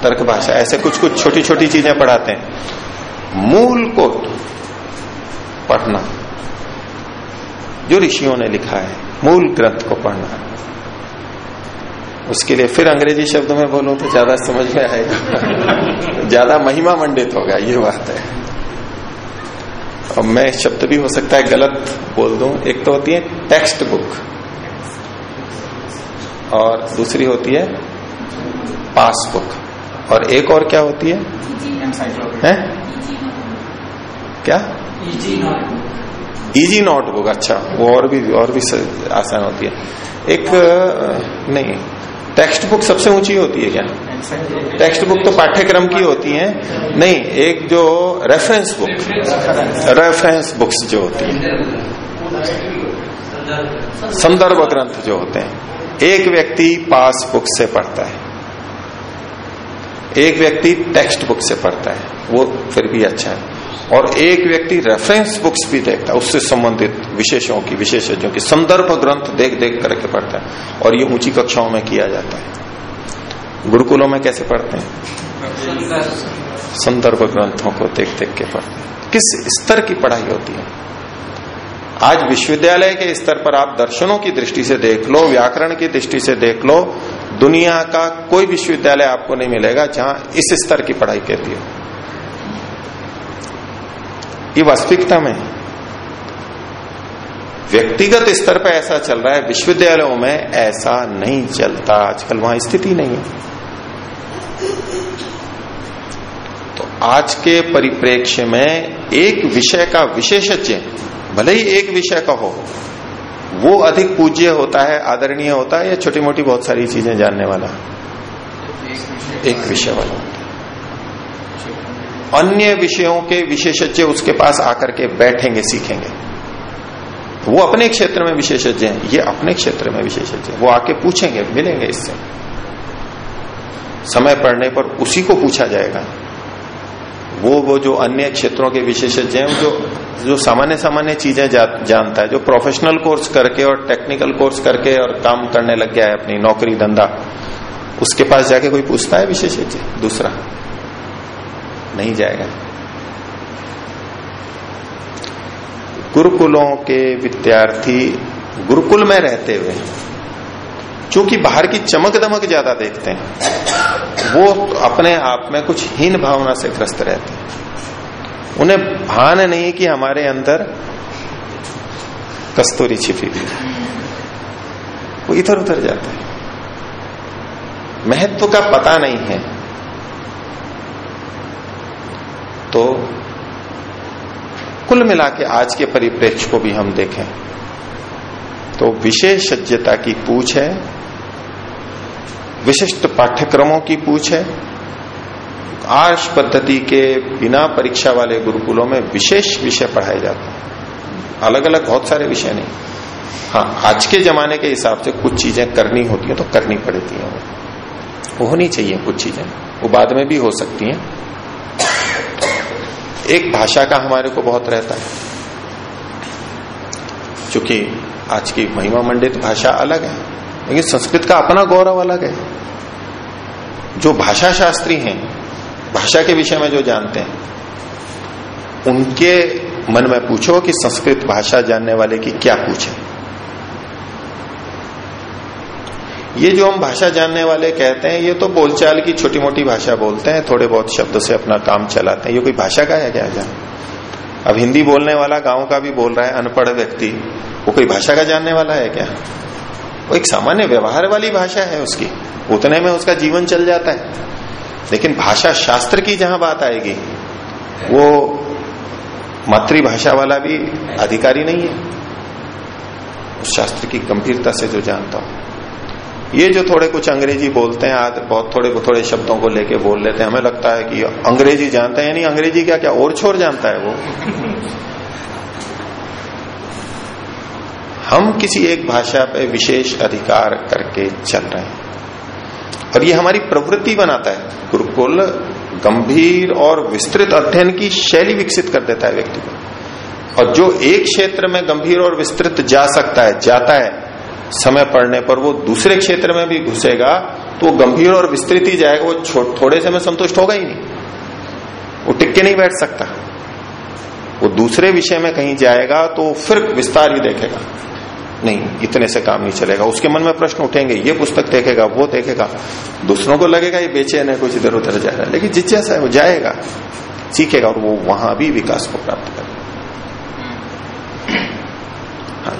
तर्क भाषा ऐसे कुछ कुछ छोटी छोटी चीज़ें पढ़ाते हैं। मूल को पढ़ना। जो ऋषियों ने लिखा है मूल ग्रंथ को पढ़ना। उसके लिए फिर अंग्रेज़ी शब्द में बोलूँ तो ज़्यादा समझ में आएगा। *laughs* ज़्यादा महिमा मंडित होगा ये बात है। और मैं शब्द भी हो सकता है गलत बोल दूँ। एक तो होती है टेक्स्ट बुक और दूसरी होती है पासबुक। और एक और क्या होती है? हैं? क्या? इजी नोटबुक अच्छा वो और भी और भी आसान होती है। एक नहीं टेक्स्ट बुक सबसे ऊँची होती है क्या? टेक्स्ट बुक तो पाठ्यक्रम की होती है। नहीं एक जो रेफरेंस बुक रेफरेंस बुक्स जो होती है। संदर्भ ग्रंथ जो होते हैं। एक व्यक्ति पास बुक से पढ़ता है। एक व्यक्ति टेक्स्ट बुक से पढ़ता है। वो फिर भी अच्छा है। और एक व्यक्ति रेफरेंस बुक्स भी देखता है, उससे संबंधित विशेषों की, विशेषज्ञों की, संदर्भ ग्रंथ देख देख करके पढ़ता है और ये ऊँची कक्षाओं में किया जाता है। गुरुकुलों में कैसे पढ़ते हैं? संदर्भ ग्रंथों को देख देख के पढ़ते हैं। किस स्तर की पढ़ाई होती है? आज विश्वविद्यालय के स्तर पर आप दर्शनों की दृष्टि से देख लो, व्याकरण की दृष्टि से देख लो, दुनिया का कोई विश्वविद्यालय आपको नहीं मिलेगा जहाँ इस स्तर की पढ़ाई कहती है। ये वास्तविकता में। व्यक्तिगत स्तर पर ऐसा चल रहा है विश्वविद्यालयों में ऐसा नहीं चलता। आजकल वहाँ स्थिति नहीं है। तो आज के परिप्रेक्ष्य में एक विषय का विशेषज्ञ भले ही एक विषय का हो वो अधिक पूज्य होता है आदरणीय होता है या छोटी मोटी बहुत सारी चीज़ें जानने वाला? एक विषय वाला। अन्य विषयों के विशेषज्ञ उसके पास आकर के बैठेंगे सीखेंगे। वो अपने क्षेत्र में विशेषज्ञ हैं ये अपने क्षेत्र में विशेषज्ञ वो आके पूछेंगे मिलेंगे इससे। समय पड़ने पर उसी को पूछा जाएगा। वो वो जो अन्य क्षेत्रों के विशेषज्ञ हैं जो जो सामान्य सामान्य चीज़ें जा, जानता है जो प्रोफेशनल कोर्स करके और टेक्निकल कोर्स करके और काम करने लग गया है अपनी नौकरी धंधा उसके पास जाके कोई पूछता है विशेषज्ञ दूसरा। नहीं जाएगा। गुरुकुलों के विद्यार्थी गुरुकुल में रहते हुए क्योंकि बाहर की चमक दमक ज़्यादा देखते हैं, वो अपने आप में कुछ हीन भावना से ग्रस्त रहते हैं। उन्हें भान नहीं कि हमारे अंदर कस्तूरी छिपी हुई वो इधर उधर जाते हैं। महत्व का पता नहीं है। तो कुल मिला के आज के परिप्रेक्ष्य को भी हम देखें। तो विशेषज्ञता की पूछ है, विशिष्ट पाठ्यक्रमों की पूछ है, आर्ष पद्धति के बिना परीक्षा वाले गुरुकुलों में विशेष विषय पढ़ाए जाते हैं। अलग अलग बहुत सारे विषय नहीं। हाँ आज के जमाने के हिसाब से कुछ चीज़ें करनी होती हैं तो करनी पड़ती हैं। वो होनी चाहिए कुछ चीज़ें। वो बाद में भी हो सकती हैं। एक भाषा का हमारे को बहुत रहता है। क्योंकि आज की महिमा मंडित भाषा अलग है, लेकिन संस्कृत का अपना गौरव अलग है। जो भाषा शास्त्री हैं, भाषा के विषय में जो जानते हैं, उनके मन में पूछो कि संस्कृत भाषा जानने वाले की क्या पूछे ये जो हम भाषा जानने वाले कहते हैं, ये तो बोलचाल की छोटी मोटी भाषा बोलते हैं थोड़े बहुत शब्द से अपना काम चलाते हैं। ये कोई भाषा का है क्या जान अब हिंदी बोलने वाला गाँव का भी बोल रहा है, अनपढ़ व्यक्ति, वो कोई भाषा का जानने वाला है क्या? वो एक सामान्य व्यवहार वाली भाषा है उसकी। उतने में उसका जीवन चल जाता है। लेकिन भाषा शास्त्र की जहाँ बात आएगी, वो मातृभाषा वाला भी अधिकारी नहीं है। उस शास्त्र की गंभीरता से जो जानता हूँ। ये जो थोड़े कुछ अंग्रेज़ी बोलते हैं आज बहुत थोड़े थोड़े शब्दों को लेके बोल लेते हैं, हमें लगता है कि अंग्रेज़ी जानते हैं, यानी अंग्रेज़ी क्या क्या और छोर जानता है वो? हम किसी एक भाषा पे विशेष अधिकार करके चल रहे हैं। और ये हमारी प्रवृत्ति बनाता है। गुरुकुल गंभीर और विस्तृत अध्ययन की शैली विकसित कर देता है व्यक्ति को। और जो एक क्षेत्र में गंभीर और विस्तृत जा सकता है, जाता है समय पड़ने पर वो दूसरे क्षेत्र में भी घुसेगा तो वो गंभीर और विस्तृत ही जाएगा, वो थोड़े से में संतुष्ट होगा ही नहीं। वो टिक के नहीं बैठ सकता। वो दूसरे विषय में कहीं जाएगा तो फिर विस्तार ही देखेगा। नहीं, इतने से काम नहीं चलेगा। उसके मन में प्रश्न उठेंगे, ये पुस्तक देखेगा, वो देखेगा। दूसरों को लगेगा, ये बेचैन है, कुछ इधर उधर जा रहा है। लेकिन जिज्ञासा है, वो जाएगा, सीखेगा, और वो वहाँ भी विकास को प्राप्त करेगा।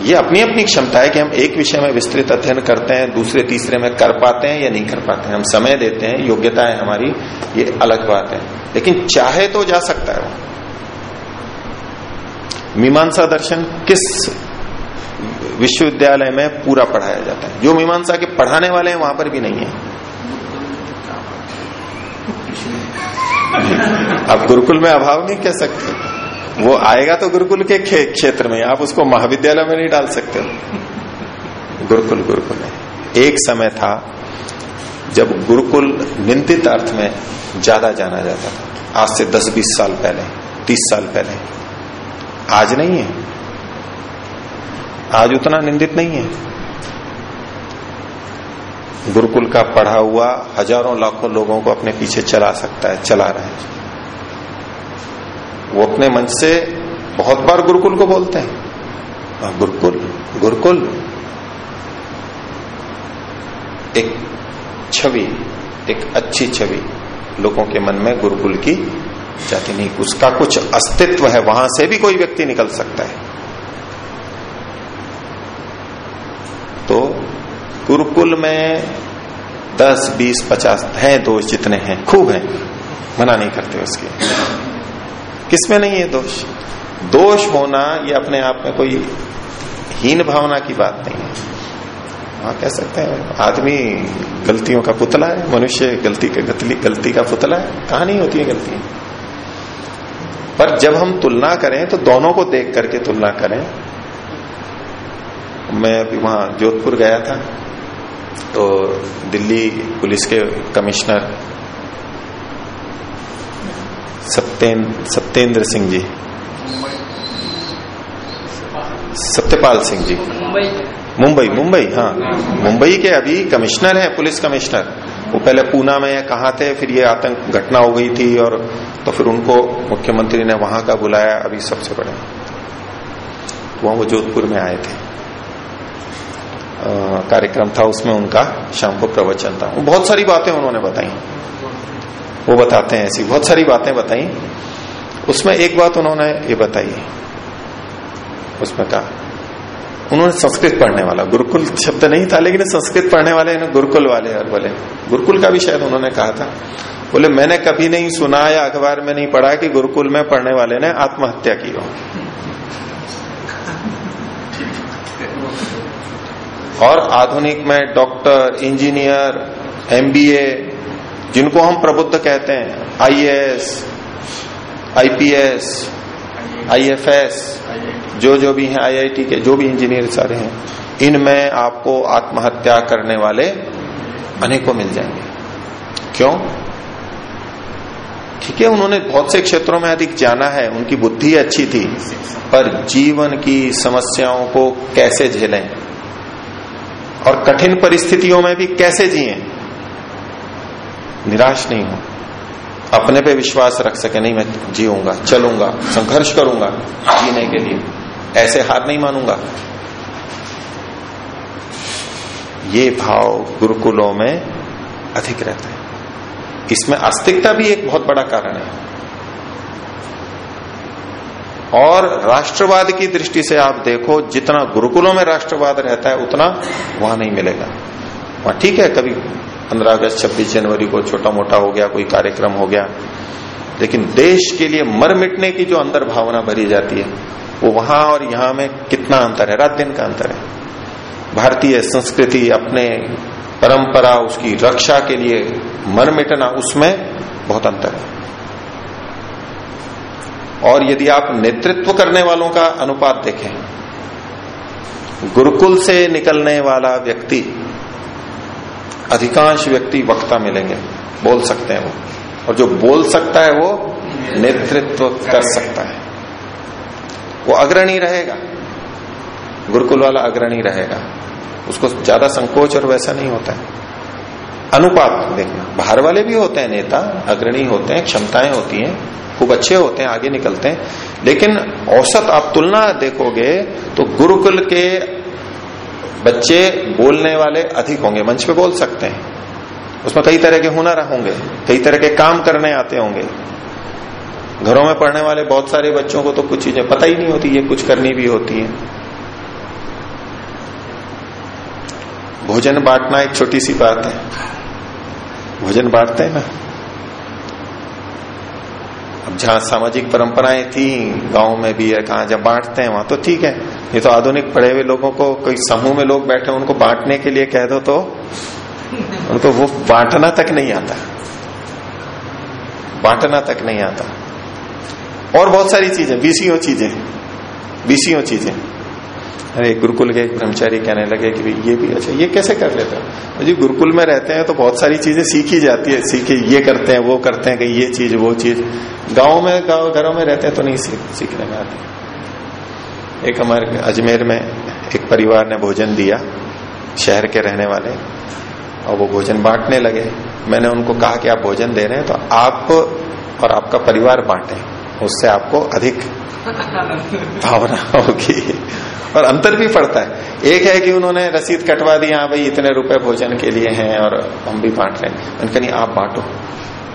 ये अपनी अपनी क्षमता है कि हम एक विषय में विस्तृत अध्ययन करते हैं, दूसरे, तीसरे में कर पाते हैं या नहीं कर पाते हैं। हम समय देते हैं, योग्यता है हमारी, ये अलग बात है। लेकिन चाहे तो जा सकता है वो। मीमांसा दर्शन किस विश्वविद्यालय में पूरा पढ़ाया जाता है? जो मीमांसा के पढ़ाने वाले हैं, वहाँ पर भी नहीं है। आप गुरुकुल में अभाव नहीं कह सकते। वो आएगा तो गुरुकुल के क्षेत्र में, आप उसको महाविद्यालय में नहीं डाल सकते। गुरुकुल गुरुकुल एक समय था, जब गुरुकुल निंदित अर्थ में ज़्यादा जाना जाता था। आज से 10-20 साल पहले 30 साल पहले। आज नहीं है। आज उतना निंदित नहीं है। गुरुकुल का पढ़ा हुआ हज़ारों, लाखों लोगों को अपने पीछे चला सकता है, चला रहे हैं। वो अपने मन से बहुत बार गुरुकुल को बोलते हैं। हाँ, गुरुकुल। गुरुकुल। एक छवि एक अच्छी छवि लोगों के मन में गुरुकुल की जाती नहीं। उसका कुछ अस्तित्व है वहाँ से भी कोई व्यक्ति निकल सकता है। तो गुरुकुल में दस बीस पचास हैं दोष जितने हैं खूब हैं। मना नहीं करते उसके। किसमें नहीं है दोष? दोष होना ये अपने आप में कोई हीन भावना की बात नहीं है। वहाँ कह सकते हैं। आदमी गलतियों का पुतला है, मनुष्य गलती के गलती गलती का पुतला है। कहा नहीं होती है गलती। पर जब हम तुलना करें तो दोनों को देख करके तुलना करें। मैं अभी वहाँ जोधपुर गया था तो दिल्ली पुलिस के कमिश्नर सत्येंद्र सत्येंद्र सिंह जी। सत्यपाल सिंह जी। मुंबई मुंबई हाँ। मुंबई के अभी कमिश्नर है, पुलिस कमिश्नर। वो पहले पूना में कहा थे, फिर ये आतंक घटना हो गई थी और तो फिर उनको मुख्यमंत्री ने वहाँ का बुलाया, अभी सबसे बड़े। वहाँ वो जोधपुर में आए थे। कार्यक्रम था उसमें उनका शाम को प्रवचन था। बहुत सारी बातें उन्होंने बताई। वो बताते हैं ऐसी, बहुत सारी बातें बताई। उसमें एक बात उन्होंने ये बताई। उसमें कहा, उन्होंने संस्कृत पढ़ने वाला, गुरुकुल शब्द नहीं था, लेकिन संस्कृत पढ़ने वाले गुरुकुल वाले और बोले, गुरुकुल का भी शायद उन्होंने कहा था। बोले, मैंने कभी नहीं सुना या अखबार में नहीं पढ़ा कि गुरुकुल में पढ़ने वाले ने आत्महत्या की हो। और आधुनिक में डॉक्टर, इंजीनियर, एमबीए जिनको हम प्रबुद्ध कहते हैं आईएएस आईपीएस आईएफएस जो जो भी हैं आईआईटी के, जो भी इंजीनियर सारे हैं, इनमें आपको आत्महत्या करने वाले अनेकों मिल जाएँगे। क्यों? ठीक है, उन्होंने बहुत से क्षेत्रों में अधिक जाना है, उनकी बुद्धि अच्छी थी, पर जीवन की समस्याओं को कैसे झेलें? और कठिन परिस्थितियों में भी कैसे जिए? निराश नहीं हो। अपने पे विश्वास रख सके, नहीं, मैं जीऊँगा, चलूँगा, संघर्ष करूँगा, जीने के लिए। ऐसे हार नहीं मानूँगा। ये भाव गुरुकुलों में अधिक रहता है। इसमें आस्तिकता भी एक बहुत बड़ा कारण है। और राष्ट्रवाद की दृष्टि से आप देखो, जितना गुरुकुलों में राष्ट्रवाद रहता है, उतना वहाँ नहीं मिलेगा। वहाँ ठीक है, कभी पंद्रह अगस्त, छब्बीस जनवरी को छोटा मोटा हो गया, कोई कार्यक्रम हो गया। लेकिन देश के लिए मर मिटने की जो अंदर भावना भरी जाती है, वो वहाँ और यहाँ में कितना अंतर है? रात दिन का अंतर है। भारतीय संस्कृति अपने परंपरा, उसकी रक्षा के लिए मर मिटना, उसमें बहुत अंतर है। और यदि आप नेतृत्व करने वालों का अनुपात देखें, गुरुकुल से निकलने वाला व्यक्ति अधिकांश व्यक्ति वक्ता मिलेंगे, बोल सकते हैं वो। और जो बोल सकता है वो नेतृत्व कर सकता है। वो अग्रणी रहेगा। गुरुकुल वाला अग्रणी रहेगा। उसको ज़्यादा संकोच और वैसा नहीं होता है। अनुपात देखना। बाहर वाले भी होते हैं नेता, अग्रणी होते हैं, क्षमताएँ होती हैं, खूब अच्छे होते हैं, आगे निकलते हैं। लेकिन औसत आप तुलना देखोगे तो गुरुकुल के बच्चे बोलने वाले अधिक होंगे, मंच पे बोल सकते हैं। उसमें कई तरह के हुनर होंगे, कई तरह के काम करने आते होंगे। घरों में पढ़ने वाले बहुत सारे बच्चों को तो कुछ चीज़ें पता ही नहीं होती, ये कुछ करनी भी होती है। भोजन बांटना एक छोटी सी बात है। भोजन बांटते हैं ना? अब जहाँ सामाजिक परंपराएँ थी, गाँव में भी है, कहा जब बांटते हैं, वहाँ तो ठीक है। ये तो आधुनिक पढ़े हुए लोगों को, कोई समूह में लोग बैठे उनको बांटने के लिए कह दो तो उनको वो बांटना तक नहीं आता। बांटना तक नहीं आता। और बहुत सारी चीज़ें, बीसियों चीज़ें बीसियों चीज़ें। अरे, गुरुकुल के ब्रह्मचारी कहने लगे कि ये भी अच्छा ये कैसे कर लेते हो? जी, गुरुकुल में रहते हैं तो बहुत सारी चीज़ें सीखी जाती है, सीखे ये करते हैं, वो करते हैं, कि ये चीज़, वो चीज़। गाँव में, गाँव, घरों में रहते हैं तो नहीं सीख, सीखने में आती एक हमारे अजमेर में एक परिवार ने भोजन दिया, शहर के रहने वाले, और वो भोजन बांटने लगे। मैंने उनको कहा कि आप भोजन दे रहे हैं तो आप और आपका परिवार बांटे। उससे आपको अधिक भावना होगी। और अंतर भी पड़ता है। एक है कि उन्होंने रसीद कटवा दी हाँ भाई, इतने रुपए भोजन के लिए हैं और हम भी बांट रहे हैं। उनका नहीं, आप बांटो।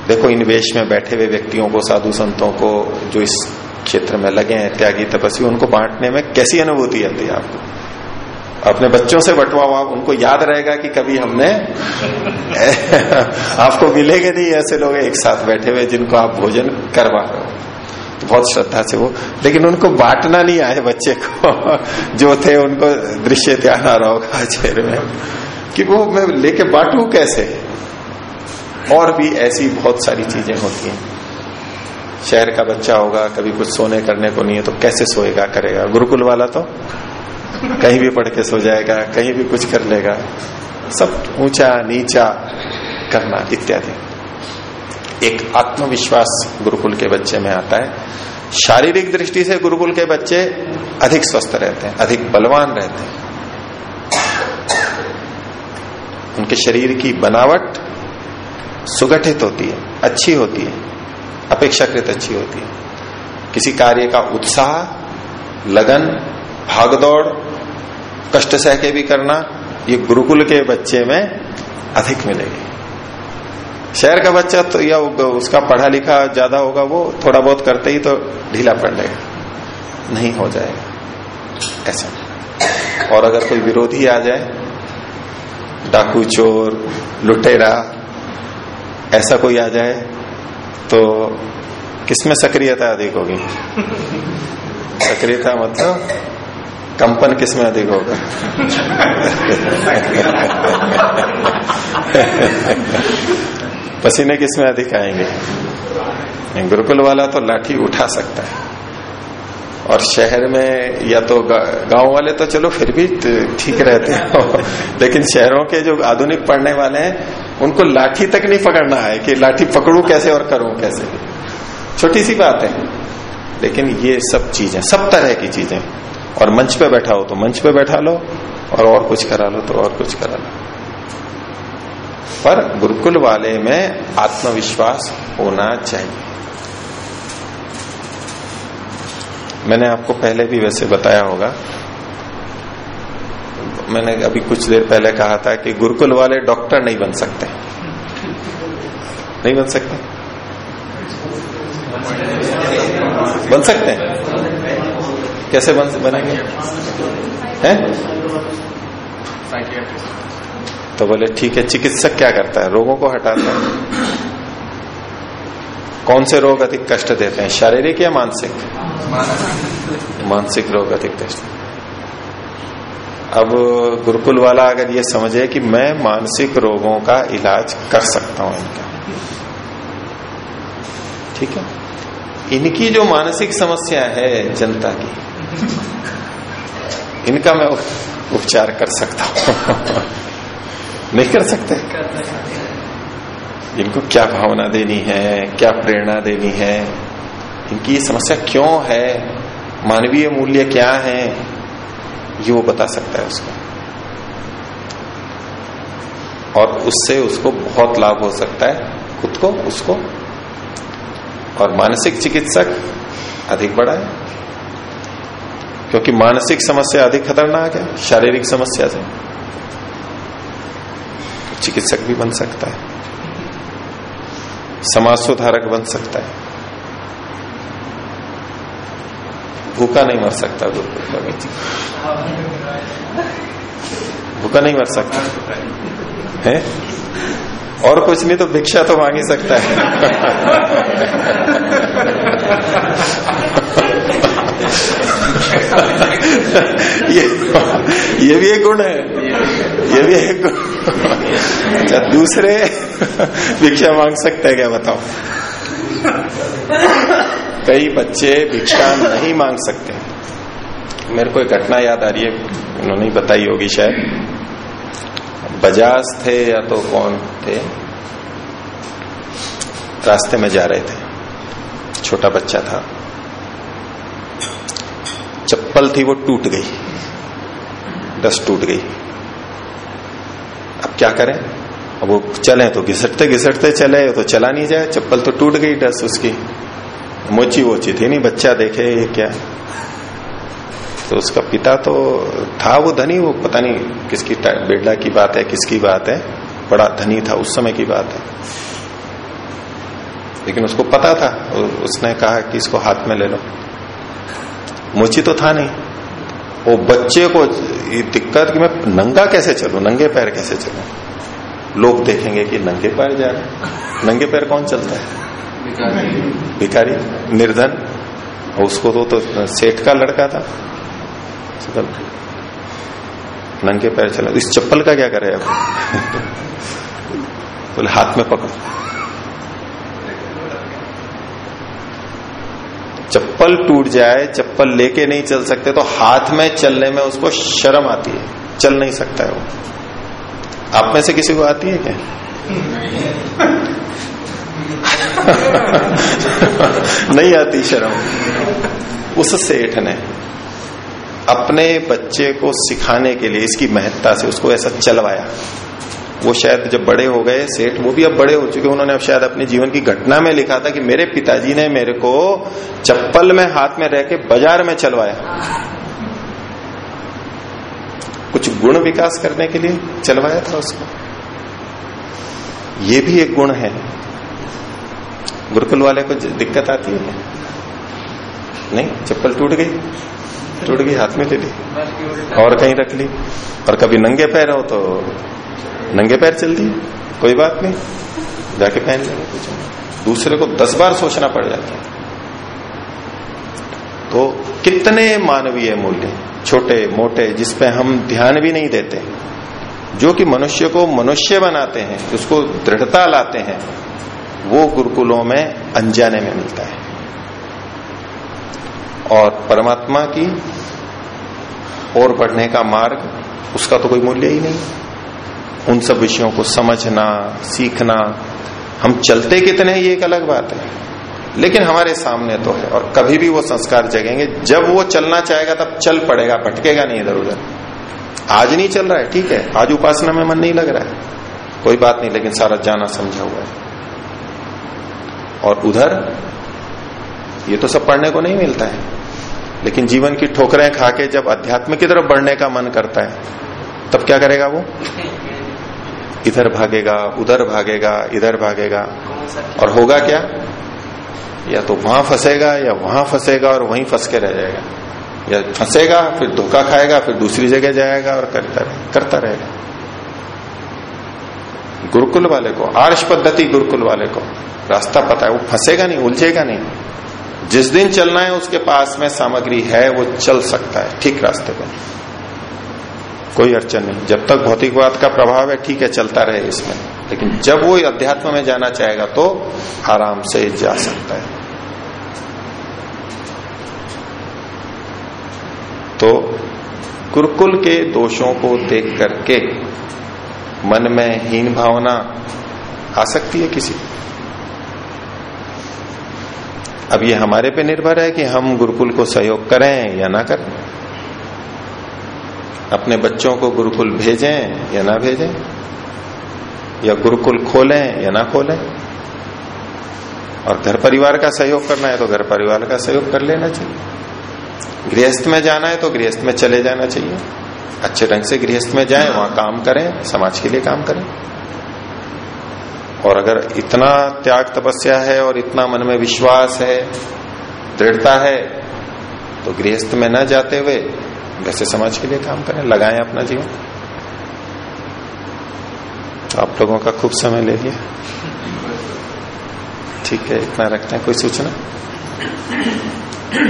देखो इन वेश में बैठे हुए व्यक्तियों को, साधु संतों को, जो इस क्षेत्र में लगे हैं, त्यागी, तपस्वी, उनको बांटने में कैसी अनुभूति आती है आपको? अपने बच्चों से बंटवाओ आप, उनको याद रहेगा कि कभी हमने *laughs* आपको मिलेंगे नहीं ऐसे लोग एक साथ बैठे हुए जिनको आप भोजन करवा रहे हो। बहुत श्रद्धा से वो, लेकिन उनको बांटना नहीं आए बच्चे को। *laughs* जो थे उनको दृश्य ध्यान आ रहा होगा चेहरे में। कि वो मैं लेके बांटू कैसे? और भी ऐसी बहुत सारी चीज़ें होती हैं। शहर का बच्चा होगा, कभी कुछ सोने करने को नहीं है तो कैसे सोएगा, करेगा? गुरुकुल वाला तो? कहीं भी पढ़ के सो जाएगा, कहीं भी कुछ कर लेगा। सब ऊँचा नीचा करना, इत्यादि। एक आत्मविश्वास गुरुकुल के बच्चे में आता है। शारीरिक दृष्टि से गुरुकुल के बच्चे अधिक स्वस्थ रहते हैं, अधिक बलवान रहते हैं। उनके शरीर की बनावट सुगठित होती है, अच्छी होती है, अपेक्षाकृत अच्छी होती है। किसी कार्य का उत्साह, लगन, भागदौड़, कष्ट सह के भी करना ये गुरुकुल के बच्चे में अधिक मिलेगी। शहर का बच्चा तो या उसका पढ़ा लिखा ज़्यादा होगा, वो थोड़ा बहुत करते ही तो ढीला पड़ जाएगा। नहीं हो जाएगा। ऐसा और अगर कोई विरोधी आ जाए, डाकू चोर, लुटेरा, ऐसा कोई आ जाए तो किसमें सक्रियता अधिक होगी? सक्रियता मतलब कंपन किसमें अधिक होगा? *laughs* पसीने किसमें अधिक आएँगे? गुरुकुल वाला तो लाठी उठा सकता है। और शहर में या तो गाँव वाले तो चलो फिर भी ठीक रहते हैं। *laughs* लेकिन शहरों के जो आधुनिक पढ़ने वाले हैं, उनको लाठी तक नहीं पकड़ना है कि लाठी पकड़ू कैसे और करूँ कैसे। छोटी सी बात है। लेकिन ये सब चीज़ें, सब तरह की चीज़ें। और मंच पे बैठा हो तो मंच पे बैठा लो और और कुछ करा लो तो और कुछ करा लो। पर गुरुकुल वाले में आत्मविश्वास होना चाहिए। मैंने आपको पहले भी वैसे बताया होगा। मैंने अभी कुछ देर पहले कहा था कि गुरुकुल वाले डॉक्टर नहीं बन सकते। नहीं बन सकते? बन सकते हैं। कैसे बन, बनेंगे? हैं? तो बोले, ठीक है, चिकित्सक क्या करता है? रोगों को हटाता है। कौन से रोग अधिक कष्ट देते हैं? शारीरिक या मानसिक? मानसिक रोग अधिक कष्ट। अब गुरुकुल वाला अगर ये समझे कि मैं मानसिक रोगों का इलाज कर सकता हूँ इनका। ठीक है? इनकी जो मानसिक समस्या है जनता की, इनका मैं उपचार कर सकता हूँ। *laughs* नहीं कर सकते। इनको क्या भावना देनी है, क्या प्रेरणा देनी है? इनकी समस्या क्यों है? मानवीय मूल्य क्या है? ये वो बता सकता है उसको। और उससे उसको बहुत लाभ हो सकता है, खुद को, उसको। और मानसिक चिकित्सक अधिक बड़ा है। क्योंकि मानसिक समस्या अधिक खतरनाक है, शारीरिक समस्या से। चिकित्सक भी बन सकता है। समाज सुधारक बन सकता है। भूखा नहीं मर सकता भूखा नहीं मर सकता। है? और कुछ नहीं तो भिक्षा तो मांग ही सकता है। *laughs* ये ये भी एक गुण है। ये भी एक अच्छा दूसरे भिक्षा मांग सकते हैं क्या, बताओ? कई बच्चे भिक्षा नहीं मांग सकते। मेरे को एक घटना याद आ रही है, उन्होंने बताई होगी शायद। बजाज थे या तो कौन थे? रास्ते में जा रहे थे। छोटा बच्चा था। चप्पल थी वो टूट गई। दस टूट गई। अब क्या करें? अब वो चले तो घिसटते घिसटते चले तो चला नहीं जाए, चप्पल तो टूट गई डस उसकी। मोची वोची थी नहीं, बच्चा देखे ये क्या? तो उसका पिता तो था वो धनी, वो पता नहीं किसकी बेडला की बात है, किसकी बात है, बड़ा धनी था, उस समय की बात है। लेकिन उसको पता था उसने कहा कि इसको हाथ में ले लो। मोची तो था नहीं। वो बच्चे को ये दिक्कत कि मैं नंगा कैसे चलू? नंगे पैर कैसे चलू? लोग देखेंगे कि नंगे पैर जा रहे नंगे पैर कौन चलता है? भिखारी। निर्धन। उसको तो, तो सेठ का लड़का था। नंगे पैर चला। इस चप्पल का क्या करे अब? *laughs* बोले हाथ में पकड़ो। चप्पल टूट जाए, चप्पल लेके नहीं चल सकते तो हाथ में चलने में उसको शर्म आती है। चल नहीं सकता है वो। आप में से किसी को आती है क्या? *laughs* नहीं आती शर्म। उस सेठ ने अपने बच्चे को सिखाने के लिए, इसकी महत्ता से उसको ऐसा चलवाया। वो शायद जब बड़े हो गए, सेठ, वो भी अब बड़े हो चुके उन्होंने अब शायद अपने जीवन की घटना में लिखा था कि मेरे पिताजी ने मेरे को चप्पल में हाथ में रह के बाज़ार में चलवाया। कुछ गुण विकास करने के लिए चलवाया था उसको। ये भी एक गुण है। गुरुकुल वाले को दिक्कत आती है? नहीं, चप्पल टूट गई। टूट गई, हाथ में ले ली। और कहीं रख ली। और कभी नंगे पैर हो तो नंगे पैर चल दिए, कोई बात नहीं, जाके पहन लेंगे, कुछ दूसरे को दस बार सोचना पड़ जाता है। तो कितने मानवीय मूल्य, छोटे, मोटे जिसपे हम ध्यान भी नहीं देते, जो कि मनुष्य को मनुष्य बनाते हैं, उसको दृढ़ता लाते हैं, वो गुरुकुलों में अनजाने में मिलता है। और परमात्मा की और बढ़ने का मार्ग, उसका तो कोई मूल्य ही नहीं। उन सब विषयों को समझना, सीखना। हम चलते कितने, ये एक अलग बात है। लेकिन हमारे सामने तो है, और कभी भी वो संस्कार जगेंगे। जब वो चलना चाहेगा, तब चल पड़ेगा भटकेगा नहीं इधर उधर। आज नहीं चल रहा है, ठीक है। आज उपासना में मन नहीं लग रहा है। कोई बात नहीं, लेकिन सारा जाना समझा हुआ है। और उधर, ये तो सब पढ़ने को नहीं मिलता है। लेकिन जीवन की ठोकरें खा के जब अध्यात्म की तरफ़ बढ़ने का मन करता है, तब क्या करेगा वो? इधर भागेगा उधर भागेगा इधर भागेगा। और होगा क्या? या तो वहाँ फंसेगा या वहाँ फंसेगा और वहीं फंस के रह जाएगा। या फंसेगा फिर धोखा खाएगा फिर दूसरी जगह जाएगा और करता रहे, करता रहेगा। गुरुकुल वाले को आर्ष पद्धति गुरुकुल वाले को रास्ता पता है वो फंसेगा नहीं उलझेगा नहीं। जिस दिन चलना है उसके पास में सामग्री है वो चल सकता है ठीक रास्ते पर। कोई अड़चन नहीं। जब तक भौतिकवाद का प्रभाव है, ठीक है, चलता रहे इसमें। लेकिन जब वो अध्यात्म में जाना चाहेगा तो आराम से जा सकता है। तो कुरकुल के दोषों को देख करके मन में हीन भावना आ सकती है किसी अब ये हमारे पे निर्भर है कि हम गुरुकुल को सहयोग करें या ना करें। अपने बच्चों को गुरुकुल भेजें या ना भेजें? या गुरुकुल खोलें या ना खोलें? और घर परिवार का सहयोग करना है तो घर परिवार का सहयोग कर लेना चाहिए। गृहस्थ में जाना है तो गृहस्थ में चले जाना चाहिए। अच्छे ढंग से गृहस्थ में जाएँ, वहाँ काम करें, समाज के लिए काम करें। और अगर इतना त्याग तपस्या है और इतना मन में विश्वास है, दृढ़ता है तो गृहस्थ में न जाते हुए वैसे समाज के लिए काम करें, लगाएँ अपना जीवन। आप लोगों का खूब समय ले लिया। ठीक है, इतना रखते हैं, कोई सूचना?